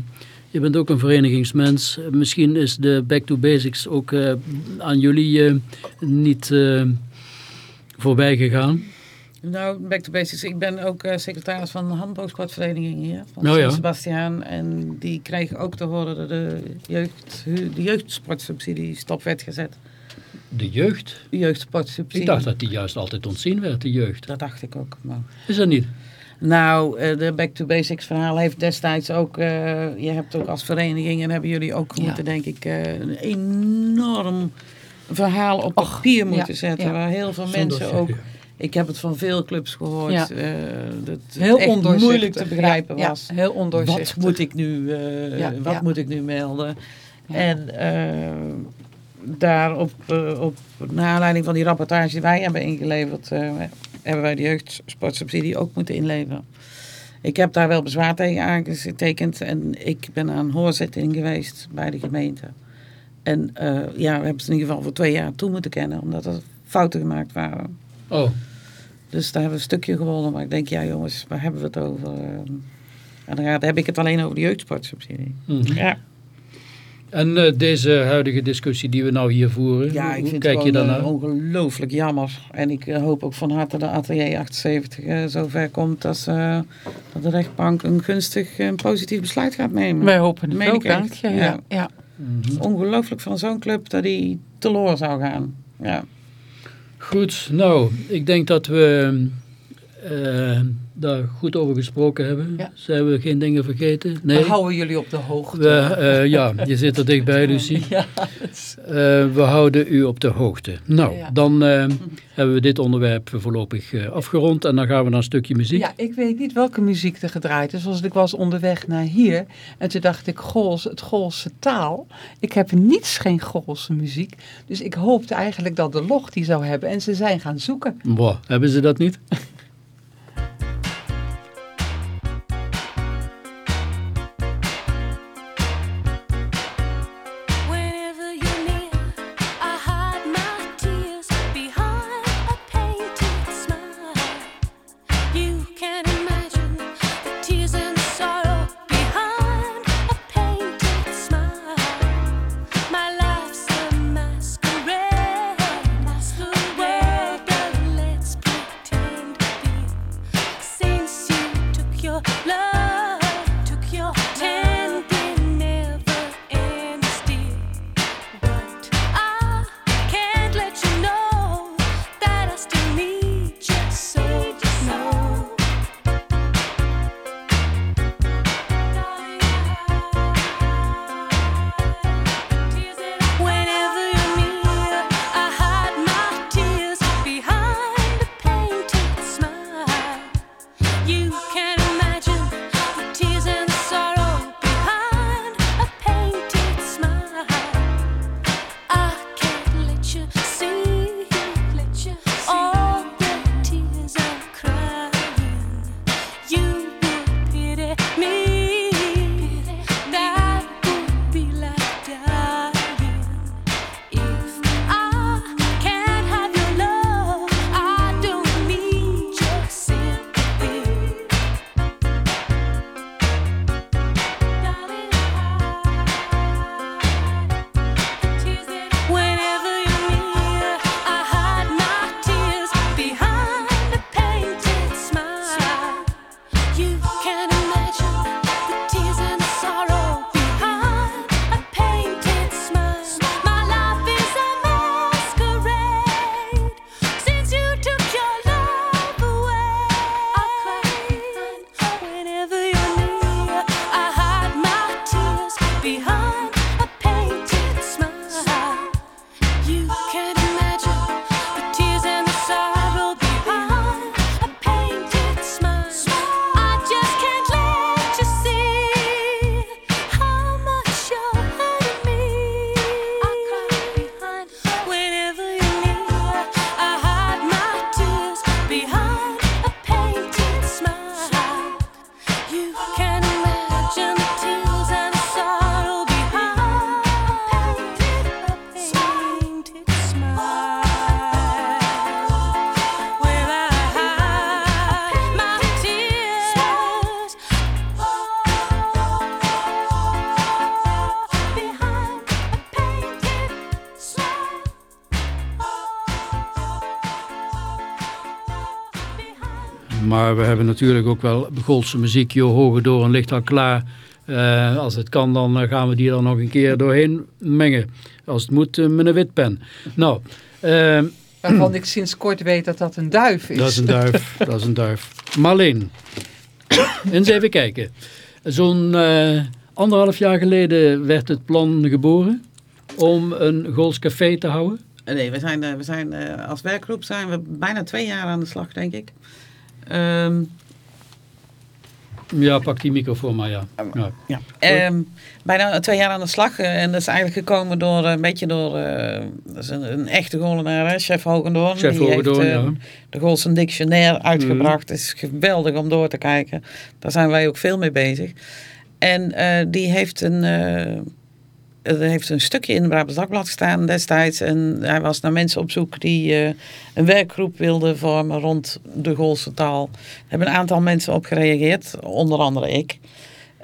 je bent ook een verenigingsmens. Misschien is de Back to Basics ook aan jullie niet voorbij gegaan. Nou, back to basics. Ik ben ook uh, secretaris van de handboogsportvereniging hier. Van oh, ja. Sebastiaan. En die kregen ook te horen dat de, jeugd, de jeugdsportsubsidie stop werd gezet. De jeugd? De jeugdsportsubsidie. Ik dacht dat die juist altijd ontzien werd, de jeugd. Dat dacht ik ook. Maar... Is dat niet? Nou, uh, de Back to Basics verhaal heeft destijds ook... Uh, je hebt ook als vereniging en hebben jullie ook ja. moeten, denk ik, een enorm verhaal op papier moeten ja, zetten. Waar heel veel mensen ook ik heb het van veel clubs gehoord. Ja. Uh, dat heel het moeilijk te begrijpen was. heel ondoorzichtig. Wat moet ik nu, uh, wat moet ik nu melden? En uh, daar op, op naar aanleiding van die rapportage die wij hebben ingeleverd, hebben wij de jeugdsportsubsidie ook moeten inleveren. Ik heb daar wel bezwaar tegen aangetekend en ik ben aan hoorzitting geweest bij de gemeente. En ja, we hebben het in ieder geval voor twee jaar toe moeten kennen, omdat er fouten gemaakt waren. Oh. Dus daar hebben we een stukje gewonnen. Maar ik denk, ja jongens, waar hebben we het over? En dan heb ik het alleen over de jeugdsportsubsidie. Mhm. Ja. En uh, deze huidige discussie die we nou hier voeren, ja, ik vind kijk het je daarnaar? Uh, ongelooflijk jammer. En ik uh, hoop ook van harte dat Atelier 78 uh, zover komt dat, dat de rechtbank een gunstig en positief besluit gaat nemen. Wij hopen het ook, dank je. Ja. Ja. Mm Ongelooflijk van zo'n club dat die teloor zou gaan. Ja. Goed, nou, ik denk dat we uh, daar goed over gesproken hebben. Ja. Zijn we geen dingen vergeten? Nee. We houden jullie op de hoogte. We, uh, ja, je zit er dichtbij, Lucie. Ja, uh, we houden u op de hoogte. Nou, ja. dan hebben we dit onderwerp voorlopig afgerond en dan gaan we naar een stukje muziek. Ja, ik weet niet welke muziek er gedraaid is. Zoals ik was onderweg naar hier en toen dacht ik, Gools, het Goolse taal. Ik heb niets geen Goolse muziek. Dus ik hoopte eigenlijk dat de log die zou hebben en ze zijn gaan zoeken. Boah, hebben ze dat niet? maar we hebben natuurlijk ook wel Goolse muziek. Jo Hogedoorn ligt al klaar. Uh, als het kan, dan gaan we die er nog een keer doorheen mengen. Als het moet, uh, met een witpen. Nou, uh, Waarvan ik sinds kort weet dat dat een duif is. Dat is een duif, dat is een duif. Marleen, eens even kijken. Zo'n anderhalf jaar geleden werd het plan geboren om een Gools café te houden. Nee, we zijn, we zijn, als werkgroep zijn we bijna twee jaar aan de slag, denk ik. Um, ja, pak die microfoon maar, ja. ja. ja. Um, bijna twee jaar aan de slag. Eh, en dat is eigenlijk gekomen door een beetje door uh, dat is een, een echte Golenaar, chef Hogendoorn. Chef die Hogendoorn, heeft, uh, ja. de Dictionaire uitgebracht. Het is geweldig om door te kijken. Daar zijn wij ook veel mee bezig. En die heeft een er heeft een stukje in het Brabants Dagblad gestaan destijds. En hij was naar mensen op zoek die uh, een werkgroep wilden vormen rond de Goolse taal. Er hebben een aantal mensen op gereageerd, onder andere ik.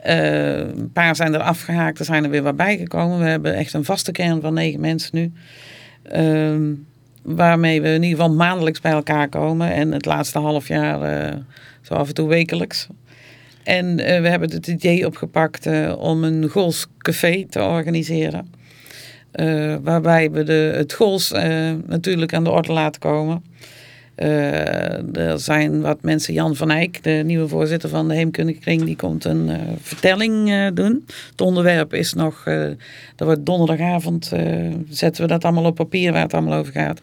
Uh, een paar zijn er afgehaakt, er zijn er weer wat bijgekomen. We hebben echt een vaste kern van negen mensen nu. Uh, waarmee we in ieder geval maandelijks bij elkaar komen. En het laatste half jaar uh, zo af en toe wekelijks. En uh, we hebben het idee opgepakt uh, om een Gols café te organiseren. Uh, waarbij we de, het Gols natuurlijk aan de orde laten komen. er zijn wat mensen, Jan van Eyck, de nieuwe voorzitter van de Heemkundige Kring, die komt een vertelling doen. Het onderwerp is nog, dat wordt donderdagavond, zetten we dat allemaal op papier waar het allemaal over gaat.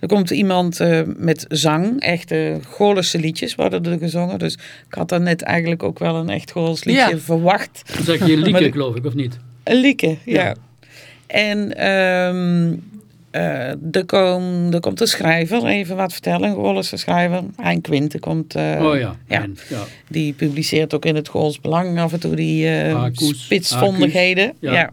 Er komt iemand uh, met zang, echte Goorlense liedjes worden er gezongen. Dus ik had daar net eigenlijk ook wel een echt Goorls liedje ja. verwacht. Dan zeg je Lieke, geloof ik, of niet? Een Lieke, ja. ja. En um, uh, er, kom, er komt een schrijver, even wat vertellen, een Goorlense schrijver. Hein Quinte komt. Uh, oh ja, ja. ja. Die publiceert ook in het Gools Belang af en toe die spitsvondigheden. ja.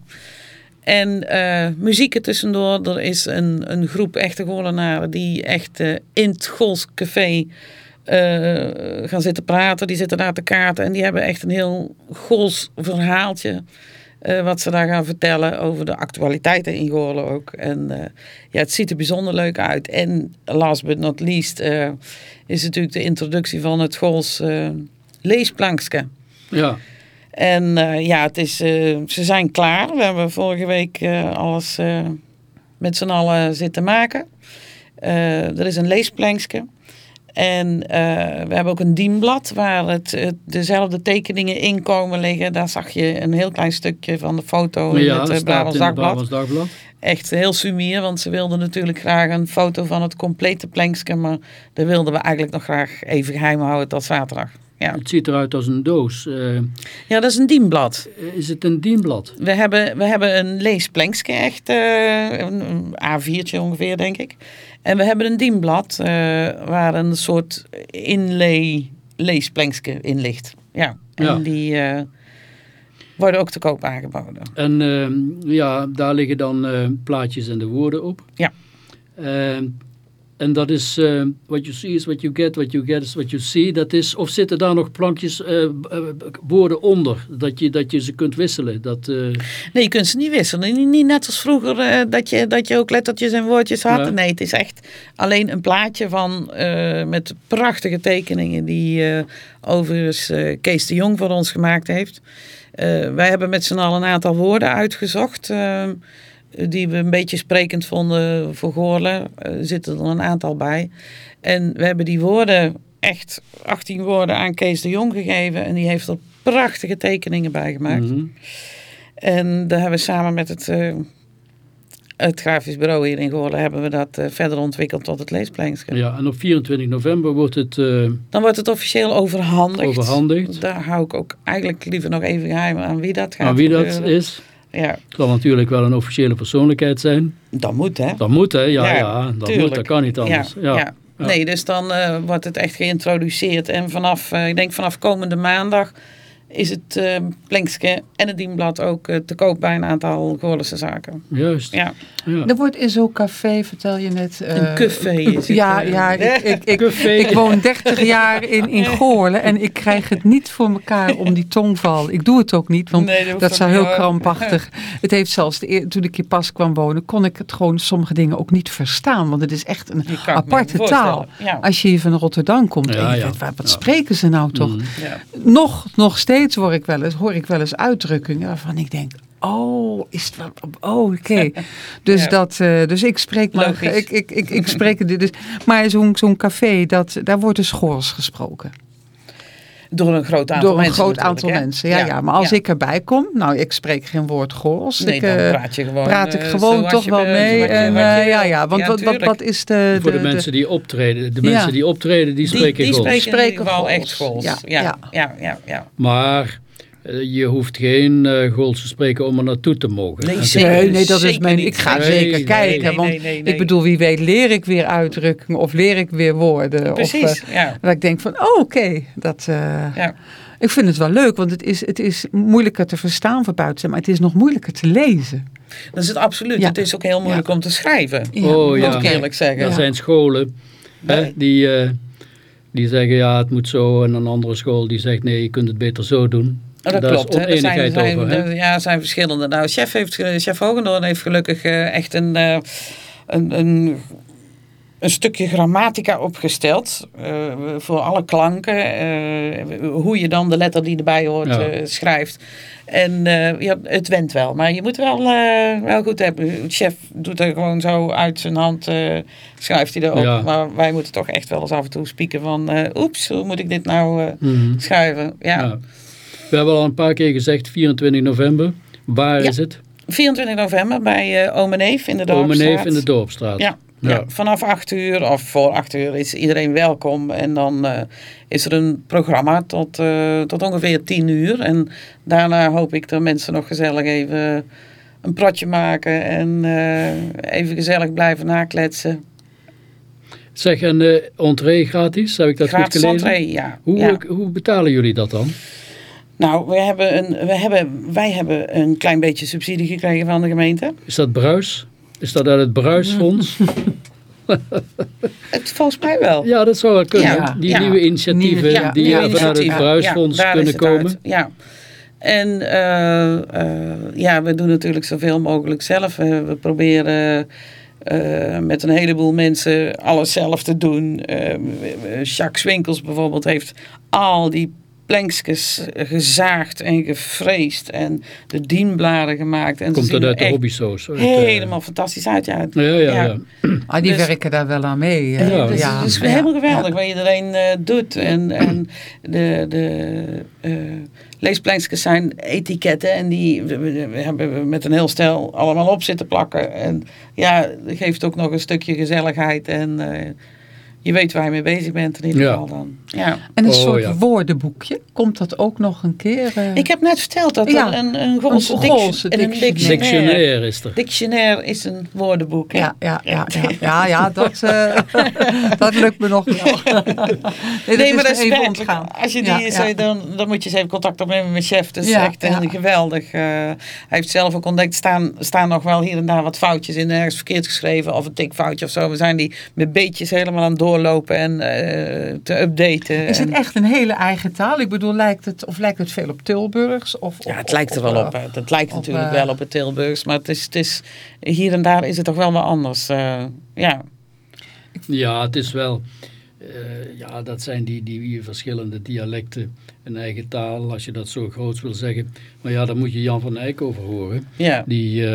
En uh, muziek er tussendoor. Er is een, een groep echte Goorlenaren die echt uh, in het Gols Café uh, gaan zitten praten. Die zitten daar te kaarten en die hebben echt een heel Gols verhaaltje. wat ze daar gaan vertellen over de actualiteiten in Goorlen ook. En ja, het ziet er bijzonder leuk uit. En last but not least is natuurlijk de introductie van het Gols leesplankske. Ja. En uh, ja, het is, uh, ze zijn klaar. We hebben vorige week uh, alles met z'n allen zitten maken. er is een leesplankje. En we hebben ook een dienblad waar het, het, dezelfde tekeningen in komen liggen. Daar zag je een heel klein stukje van de foto in ja, het Brabants Dagblad. Dagblad. Echt heel sumier, want ze wilden natuurlijk graag een foto van het complete plankje. Maar dat wilden we eigenlijk nog graag even geheim houden tot zaterdag. Ja. Het ziet eruit als een doos. Uh, ja, dat is een dienblad. Is het een dienblad? We hebben, we hebben een leesplankje, echt uh, een A4'tje ongeveer, denk ik. En we hebben een dienblad uh, waar een soort inlay leesplankje in ligt. Ja, en ja. die worden ook te koop aangeboden. En ja, daar liggen dan plaatjes en de woorden op. Ja. En dat is, uh, what you see is what you get, what you get is what you see. Dat is, of zitten daar nog plankjes, uh, woorden onder, dat je, dat je ze kunt wisselen? Dat, uh... Nee, je kunt ze niet wisselen. Niet, net als vroeger, dat, je, dat je ook lettertjes en woordjes had. Ja. Nee, het is echt alleen een plaatje van, met prachtige tekeningen die overigens Kees de Jong voor ons gemaakt heeft. wij hebben met z'n allen een aantal woorden uitgezocht die we een beetje sprekend vonden voor Goorlen. Er zitten er een aantal bij. En we hebben die woorden, echt 18 woorden aan Kees de Jong gegeven. En die heeft er prachtige tekeningen bij gemaakt. Mm -hmm. En daar hebben we samen met het, uh, het grafisch bureau hier in Goorlen... hebben we dat uh, verder ontwikkeld tot het leespleinschap. Ja, en op 24 november wordt het... Uh, Dan wordt het officieel overhandigd. Overhandigd. Daar hou ik ook eigenlijk liever nog even geheim aan wie dat gaat Aan wie gebeuren. dat is? Ja. Het zal natuurlijk wel een officiële persoonlijkheid zijn. Dat moet, hè? Dat moet, hè? Ja, ja, ja dat tuurlijk. moet. Dat kan niet anders. Ja, ja. ja. Nee, dus dan uh, wordt het echt geïntroduceerd. En vanaf, uh, ik denk vanaf komende maandag is het uh, Plenkske en het Dienblad ook uh, te koop bij een aantal Goorlense zaken. Juist. Ja. ja. Er wordt in zo'n café, vertel je net... Uh, een café is het. Ja, ja ik, ik, ik, ik, woon 30 jaar in, in Goorlen en ik krijg het niet voor elkaar om die tongval. Ik doe het ook niet, want nee, dat, dat zou heel krampachtig. Het heeft zelfs, de, toen ik hier pas kwam wonen, kon ik het gewoon sommige dingen ook niet verstaan. Want het is echt een aparte taal. Ja. Als je hier van Rotterdam komt ja, en je weet, wat, wat spreken ze nou toch? Mm. Nog, nog steeds steeds hoor ik wel eens, hoor ik wel eens uitdrukkingen waarvan ik denk, Oh, is het wel. Oh, oké. Dus, dat, uh, dus ik spreek maar. Ik, ik, ik, ik spreek dit dus. Maar zo'n zo'n café, dat, daar wordt dus Goors gesproken. Door een groot aantal Door een groot aantal mensen, ja, ja. Maar als ik erbij kom, nou, ik spreek geen woord Goors. Nee, ik, dan eh, praat je gewoon, praat ik gewoon toch wel mee. En, uh, ja, ja, want wat, wat, wat is de... Voor de, de mensen die optreden. De mensen die optreden, die spreken die, die spreken wel echt Goors. Ja, ja, ja, ja. ja, Maar... Je hoeft geen uh, te spreken om er naartoe te mogen. Nee, zeker, nee, nee dat is mijn. Ik ga nee, zeker nee, kijken. want ik bedoel, wie weet, leer ik weer uitdrukkingen of leer ik weer woorden. Precies. Of, uh, ja. Dat ik denk van, oh, oké. Okay, dat. Uh, ja. Ik vind het wel leuk, want het is, het is moeilijker te verstaan voor buiten, maar het is nog moeilijker te lezen. Dat is het absoluut. Ja. Het is ook heel moeilijk ja. om te schrijven. Ja. Oh ja. Moet ik eerlijk zeggen. Er zijn scholen hè, die, uh, die zeggen ja, het moet zo. En een andere school die zegt nee, je kunt het beter zo doen. Oh, dat klopt. Er zijn, zijn, over, ja, zijn verschillende. Nou, chef, heeft, chef Hogendoorn heeft gelukkig uh, echt een, uh, een, een een stukje grammatica opgesteld uh, voor alle klanken. Uh, hoe je dan de letter die erbij hoort ja. uh, schrijft. En ja, het went wel. Maar je moet wel, wel goed hebben. Chef doet er gewoon zo uit zijn hand, schrijft hij erop. Ja. Maar wij moeten toch echt wel eens af en toe spieken van... oeps, hoe moet ik dit nou mm. schrijven? Ja. We hebben al een paar keer gezegd, 24 november. Waar is het? 24 november bij uh, Omeneef in de Dorpstraat. Omeneef in de Dorpstraat. Ja. Ja. vanaf acht uur of voor acht uur is iedereen welkom. En dan uh, is er een programma tot, uh, tot ongeveer tien uur. En daarna hoop ik dat mensen nog gezellig even een pratje maken. En uh, even gezellig blijven nakletsen. Zeg, een uh, entree gratis? Heb ik dat gratis goed gelezen? Entree, ja. Hoe, ja. hoe betalen jullie dat dan? Nou, we hebben een, we hebben, wij hebben een klein beetje subsidie gekregen van de gemeente. Is dat bruis? Is dat uit het Bruisfonds? het, volgens mij wel. Ja, dat zou wel kunnen. Ja, die ja. nieuwe initiatieven ja, die nieuwe vanuit het Bruisfonds kunnen komen. Ja. En uh, uh, ja, we doen natuurlijk zoveel mogelijk zelf. Uh, we proberen met een heleboel mensen alles zelf te doen. Jacques Winkels bijvoorbeeld heeft al die plankjes gezaagd en gefreesd en de dienbladen gemaakt. En Komt dat uit de hobbysoos? Helemaal fantastisch uit, ja. Ja, ja, ja. ja. Ah, die dus, werken daar wel aan mee. Ja, ja. Dus, ja. Het is helemaal geweldig wat iedereen uh, doet. En, en de, de uh, leesplankjes zijn etiketten en die hebben we met een heel stel allemaal op zitten plakken. En ja, dat geeft ook nog een stukje gezelligheid en... Uh, je weet waar je mee bezig bent in ieder ja. geval dan. Ja. En een oh, soort ja. woordenboekje, komt dat ook nog een keer? Uh... Ik heb net verteld dat ja. er een, een Golse, een dictionair. dictionair is er. Dictionair is een woordenboek. Ja, ja, ja, ja, ja, ja dat, uh, dat lukt me nog wel. nee, nee maar dat is even ontgaan. Als je die zei, dan, dan moet je eens even contact opnemen met mijn chef. Dat is echt heel geweldig. Uh, hij heeft zelf ook ontdekt, staan, staan nog wel hier en daar wat foutjes in, ergens verkeerd geschreven of een tikfoutje of zo. We zijn die met beetjes helemaal aan het doorlopen en uh, te updaten. Is het echt een hele eigen taal? Ik bedoel, lijkt het, of lijkt het veel op Tilburgs? Of, ja, het lijkt er wel op. Het lijkt op, natuurlijk uh, wel op het Tilburgs, maar het is, het is, hier en daar is het toch wel wat anders. Uh, ja. ja, het is wel... Uh, ja, dat zijn die, die verschillende dialecten, een eigen taal, als je dat zo groot wil zeggen. Maar ja, daar moet je Jan van Eyck over horen. Ja. Die...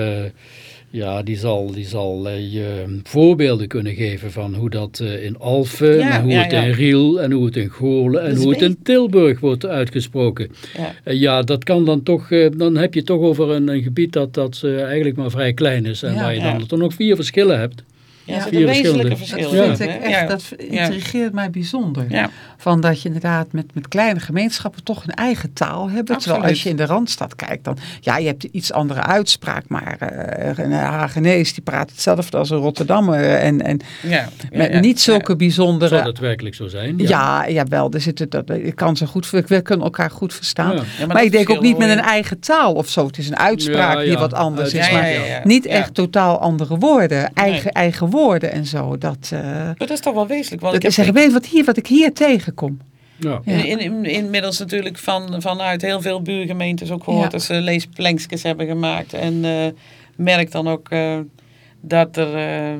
Ja, die zal, die zal uh, je voorbeelden kunnen geven van hoe dat uh, in Alphen, ja, en hoe ja, het in Riel en hoe het in Goorlen en hoe het in Tilburg wordt uitgesproken. Ja, ja dat kan dan toch, dan heb je toch over een, een gebied dat, dat eigenlijk maar vrij klein is en waar je dan toch nog vier verschillen hebt. Ja, er wezenlijke verschillen. Dat, vind ik echt, dat intrigeert mij bijzonder. Van dat je inderdaad met, met kleine gemeenschappen toch een eigen taal hebt. Absoluut. Terwijl als je in de Randstad kijkt, dan ja, je hebt iets andere uitspraak. Maar uh, een Hagenees die praat hetzelfde als een Rotterdammer. En, en ja, met niet zulke bijzondere... Zou dat werkelijk zo zijn? Ja, ja, wel. Er zitten, dat, ik kan ze goed, we kunnen elkaar goed verstaan. maar, maar ik denk ook niet met een eigen taal of zo. Het is een uitspraak die wat anders is. Maar niet echt totaal andere woorden. Eigen, eigen woorden en zo. Dat, uh, dat is toch wel wezenlijk. Want dat is echt, weet wat, hier, wat ik hier tegenkom. Ja. In, in, inmiddels natuurlijk van, vanuit heel veel buurgemeentes ook gehoord dat ze leesplankjes hebben gemaakt. En uh, merk dan ook uh, dat er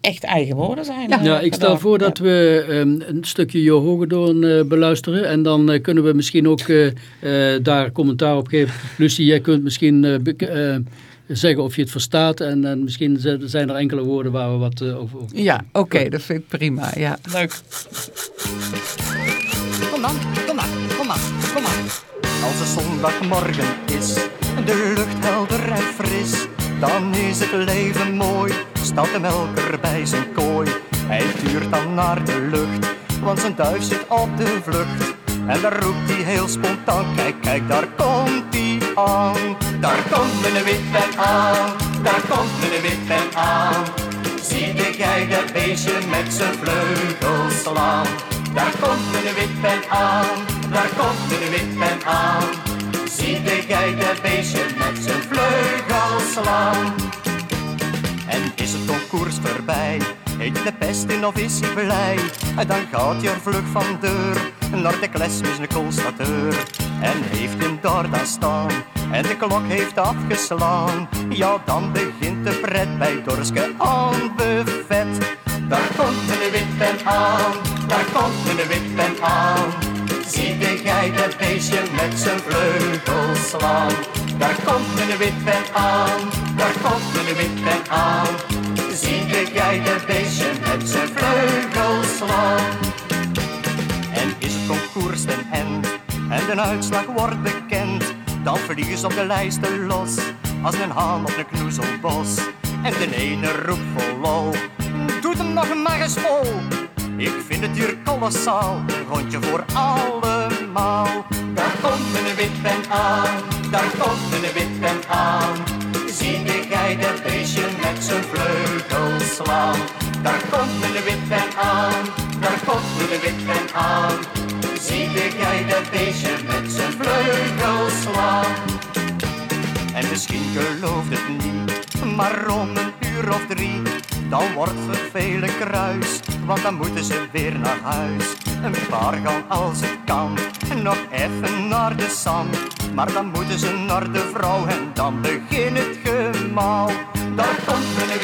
echt eigen woorden zijn. Ja, ja ik stel voor dat we um, een stukje Jo Hogedoorn uh, beluisteren. En dan uh, kunnen we misschien ook uh, daar commentaar op geven. Lucie, jij kunt misschien zeggen of je het verstaat. En, en, misschien zijn er enkele woorden waar we wat over, over... Ja, oké, okay, dat vind ik prima. Ja. Leuk. Kom dan, kom dan, kom dan, kom dan. Als het zondagmorgen is, de lucht helder en fris dan is het leven mooi. Staat de melker bij zijn kooi. Hij tuurt dan naar de lucht, want zijn duif zit op de vlucht. En daar roept hij heel spontaan, kijk, kijk, daar komt hij aan. Daar komt mijn witpen aan, daar komt mijn witpen aan. Zie de jij dat beestje met zijn vleugels slaan. Daar komt mijn witpen aan, daar komt mijn witpen aan. Zie de jij dat beestje met zijn vleugels slaan. En is het concours voorbij, heet de pest in of is hij blij? En dan gaat je vlug van deur naar de kles met een constateur. En heeft hem daar staan en de klok heeft afgeslaan. Ja, dan begint de pret bij Dorske aan buffet. Daar komt een witpen aan, daar komt een witpen aan. Zie de gij dat beestje met zijn vleugels slaan. Daar komt een witpen aan, daar komt een witpen aan. Zie de gij dat beestje met zijn vleugels slaan. En is concours ten end en de uitslag wordt bekend, dan ze op de lijsten los als een haan op een knoezelbos. En de ene roept vol lol, doet hem nog maar eens vol. Ik vind het hier kolossaal, een rondje voor allemaal. Daar komt een witpen aan, daar komt een witpen aan. Zie de dat beestje met zijn vleugels slaan. Daar komt een witpen aan, daar komt een witpen aan. Zie de gij dat beestje met zijn vleugels slaan. En misschien gelooft het niet, maar om een uur of drie dan wordt vervelen kruis, want dan moeten ze weer naar huis. Een paar gaan als het kan, nog even naar de zand. Maar dan moeten ze naar de vrouw en dan begint het gemaal. Daar komt een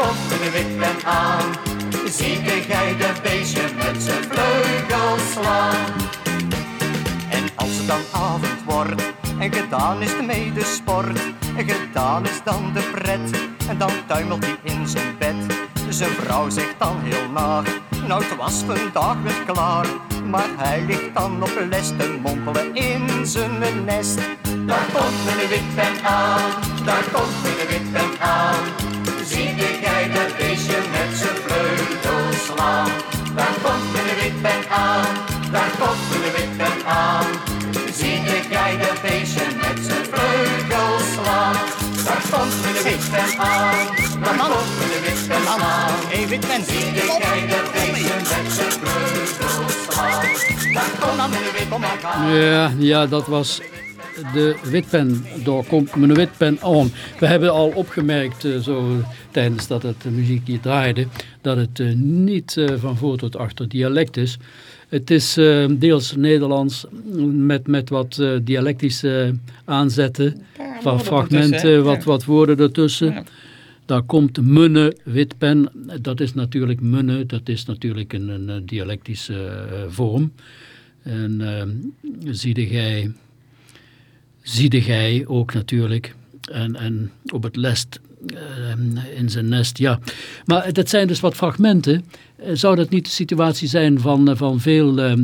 daar komt een witpen aan. Zie de geile beestje met zijn vleugels slaan. En als het dan avond wordt en gedaan is de medesport, en gedaan is dan de pret, en dan tuimelt hij in zijn bed. Zijn vrouw zegt dan heel naag, nou het was vandaag weer klaar. Maar hij ligt dan op les te mompelen in zijn nest. Daar komt een witpen aan, daar komt een witpen aan. Zie de dat beestje met zijn vleugels slaan. Daar komt een witpen aan, daar komt een witpen aan. Zie de dat beestje met zijn vleugels slaan. Daar komt een witpen aan, daar komt een witpen aan. Hey witpen, Zie de dat beestje met zijn vleugels slaan. Daar komt een witpen aan. Ja, ja, dat was de witpen door Komt mijn witpen on. We hebben al opgemerkt uh, zo tijdens dat het muziek hier draaide dat het uh, niet uh, van voor tot achter dialect is. Het is deels Nederlands met, met wat dialectische aanzetten van fragmenten, wat, wat woorden ertussen. Ja. Daar komt munne witpen, dat is natuurlijk munne, dat is natuurlijk een, een dialectische vorm. En zie jij Ziede gij ook natuurlijk. en, en op het lest in zijn nest. Ja. Maar dat zijn dus wat fragmenten. Zou dat niet de situatie zijn van, van veel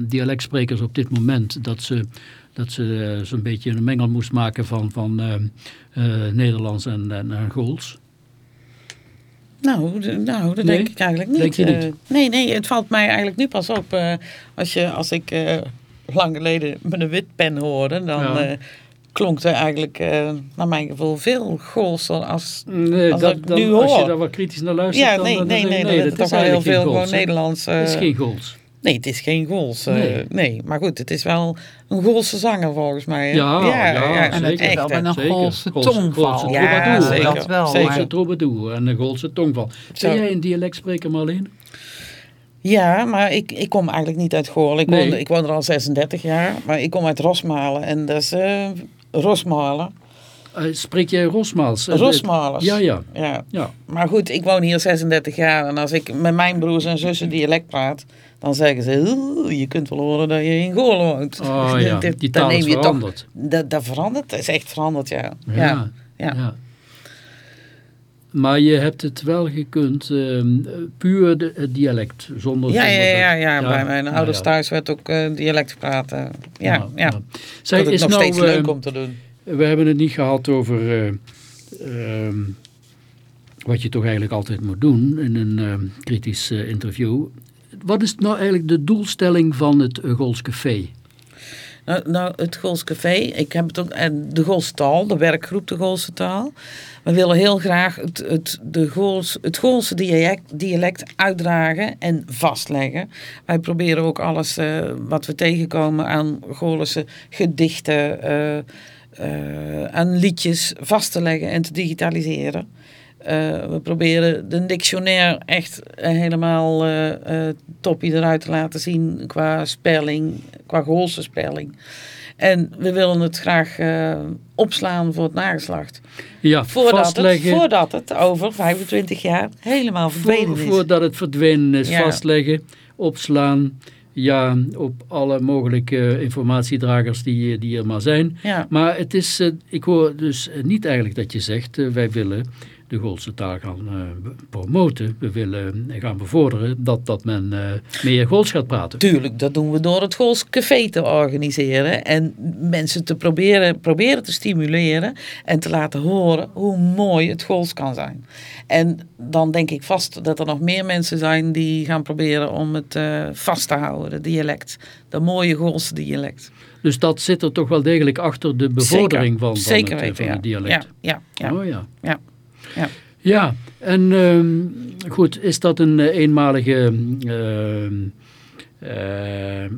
dialectsprekers op dit moment? Dat ze dat ze zo'n beetje een mengel moest maken van, van Nederlands en, en, en Gools. Nou, nou dat denk ik eigenlijk niet. Denk niet? Uh, nee, nee, het valt mij eigenlijk nu pas op. Uh, als, je, als ik uh, lang geleden met een witpen hoorde, dan ja. klonk er eigenlijk, naar mijn gevoel, veel golser als, nee, als dat, ik dan, nu hoor. Als je daar wat kritisch naar luistert, ja, dan, nee, dan, nee, dan, nee, nee, dat, dat is toch wel heel veel gewoon Nederlands. Het is geen Gools. Nee, het is geen Gools. Nee. nee. maar goed, het is wel een Goolse zanger volgens mij. Hè? Ja, ja, ja, en het is wel met een Goolse tongval. Ja, zeker. Dat wel. Goolse troubadour en een Goolse tongval. Ben jij een dialectspreker, Marleen? Ja, maar ik, ik kom eigenlijk niet uit Goorl. Ik, Nee. woon, ik woon er al 36 jaar, maar ik kom uit Rosmalen. En dat is eh Rosmalen. Uh, spreek jij Rosmaals? Uh, Rosmalers. Ja, ja. ja. ja. Maar goed, ik woon hier 36 jaar. En als ik met mijn broers en zussen dialect praat, dan zeggen ze, "Oeh, je kunt wel horen dat je in Goorl woont. Oh ja, die taal is veranderd. Dat, dat verandert, dat is echt veranderd, ja. Ja, ja. ja. Maar je hebt het wel gekund, ehm, puur de, het dialect, zonder... Ja, ja, zonder ja, ja, bij mijn ouders ja. thuis werd ook eh, dialect gepraat. eh. ja, ja. Zij is nog nou, steeds leuk ehm, om te doen. We hebben het niet gehad over eh, ehm, wat je toch eigenlijk altijd moet doen in een kritisch interview. Wat is nou eigenlijk de doelstelling van het Gols Café? Nou, nou, het Gools Café, ik heb het ook, en de Goolse taal, de werkgroep de Goolse taal. We willen heel graag het, het, de Gools, het Goolse dialect, dialect uitdragen en vastleggen. Wij proberen ook alles eh, wat we tegenkomen aan Goolse gedichten, eh, eh, aan liedjes vast te leggen en te digitaliseren. Uh, we proberen de dictionair echt uh, helemaal uh, toppie eruit te laten zien qua spelling, qua Goolse spelling. En we willen het graag opslaan voor het nageslacht. Ja, voordat vastleggen. Het, voordat het over 25 jaar helemaal verdwenen is. Voordat het verdwenen is, Ja. vastleggen, opslaan. Ja, op alle mogelijke informatiedragers die, die er maar zijn. Ja. Maar het is, eh, ik hoor dus niet eigenlijk dat je zegt, eh, wij willen de Goolse taal gaan eh, promoten. We willen gaan bevorderen dat, dat men eh, meer Gools gaat praten. Tuurlijk, dat doen we door het Gools Café te organiseren. En mensen te proberen, proberen te stimuleren en te laten horen hoe mooi het Gools kan zijn. En dan denk ik vast dat er nog meer mensen zijn die gaan proberen om het eh, vast te houden, het dialect. Dat mooie Goolse dialect. Dus dat zit er toch wel degelijk achter de bevordering Zeker, van, van, zeker het, eh, weten, van het dialect. Ja, ja, ja. Oh ja. Ja. Ja. Ja, en ehm, goed, is dat een eh, eenmalige, ehm, eh,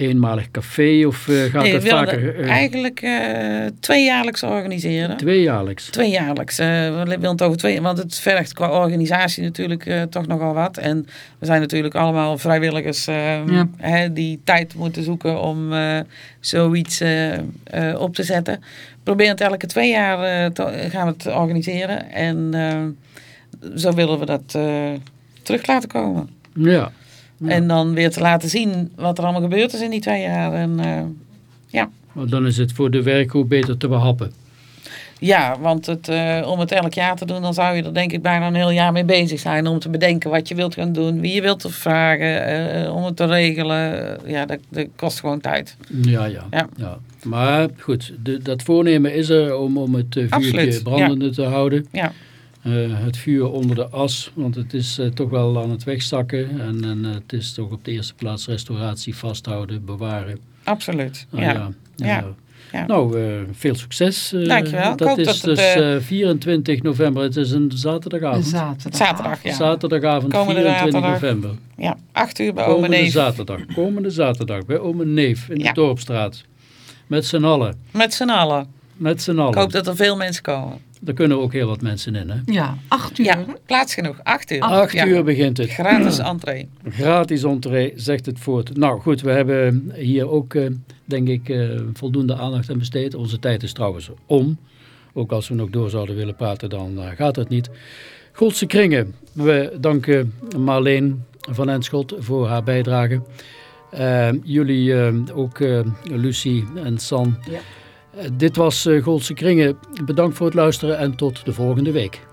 eenmalig café of eh, gaat Nee, het willen vaker eh, eigenlijk eh tweejaarlijks organiseren. tweejaarlijks? Tweejaarlijks. we willen het over twee, want het vergt qua organisatie natuurlijk toch nogal wat. En we zijn natuurlijk allemaal vrijwilligers eh, Ja. hè, die tijd moeten zoeken om zoiets op te zetten. We proberen het elke twee jaar te, gaan we het organiseren. En eh, zo willen we dat terug laten komen. Ja. Ja. En dan weer te laten zien wat er allemaal gebeurd is in die twee jaar. En, eh, ja. Want dan is het voor de werkgroep beter te behappen. Ja, want het, eh, om het elk jaar te doen, dan zou je er denk ik bijna een heel jaar mee bezig zijn. Om te bedenken wat je wilt gaan doen, wie je wilt vragen, eh, om het te regelen. Ja, dat, dat kost gewoon tijd. Ja, ja. Ja. ja. Maar goed, de, dat voornemen is er om, om het vuurtje Absoluut, brandende te houden. Ja, Eh, het vuur onder de as, want het is eh, toch wel aan het wegzakken. En, en eh, het is toch op de eerste plaats restauratie, vasthouden, bewaren. absoluut. Ah, ja. ja. Ja. Ja. Nou, eh, veel succes. eh, Dankjewel. Dat is dat dus eh, eh, 24 november. Het is een zaterdagavond. Zaterdag. Zaterdag, ja. Zaterdagavond Komende 24 zaterdag. november. Ja, acht uur bij Ome Komende Neef. zaterdag. Komende zaterdag bij Ome Neef in Ja. de Dorpstraat. Met z'n allen. Met z'n allen. Met z'n allen. Ik hoop dat er veel mensen komen. Er kunnen ook heel wat mensen in. Hè? Ja, acht uur. Ja, plaats genoeg. Acht uur. Acht Ja. uur begint het. Gratis entree. Gratis entree, zegt het voort. Nou goed, we hebben hier ook, eh, denk ik, eh, voldoende aandacht aan besteed. Onze tijd is trouwens om. Ook als we nog door zouden willen praten, dan eh, gaat het niet. Godse Kringen, we danken Marleen van Enschot voor haar bijdrage. Jullie ook, eh, Lucie en San. Ja. Dit was Goldse Kringen. Bedankt voor het luisteren en tot de volgende week.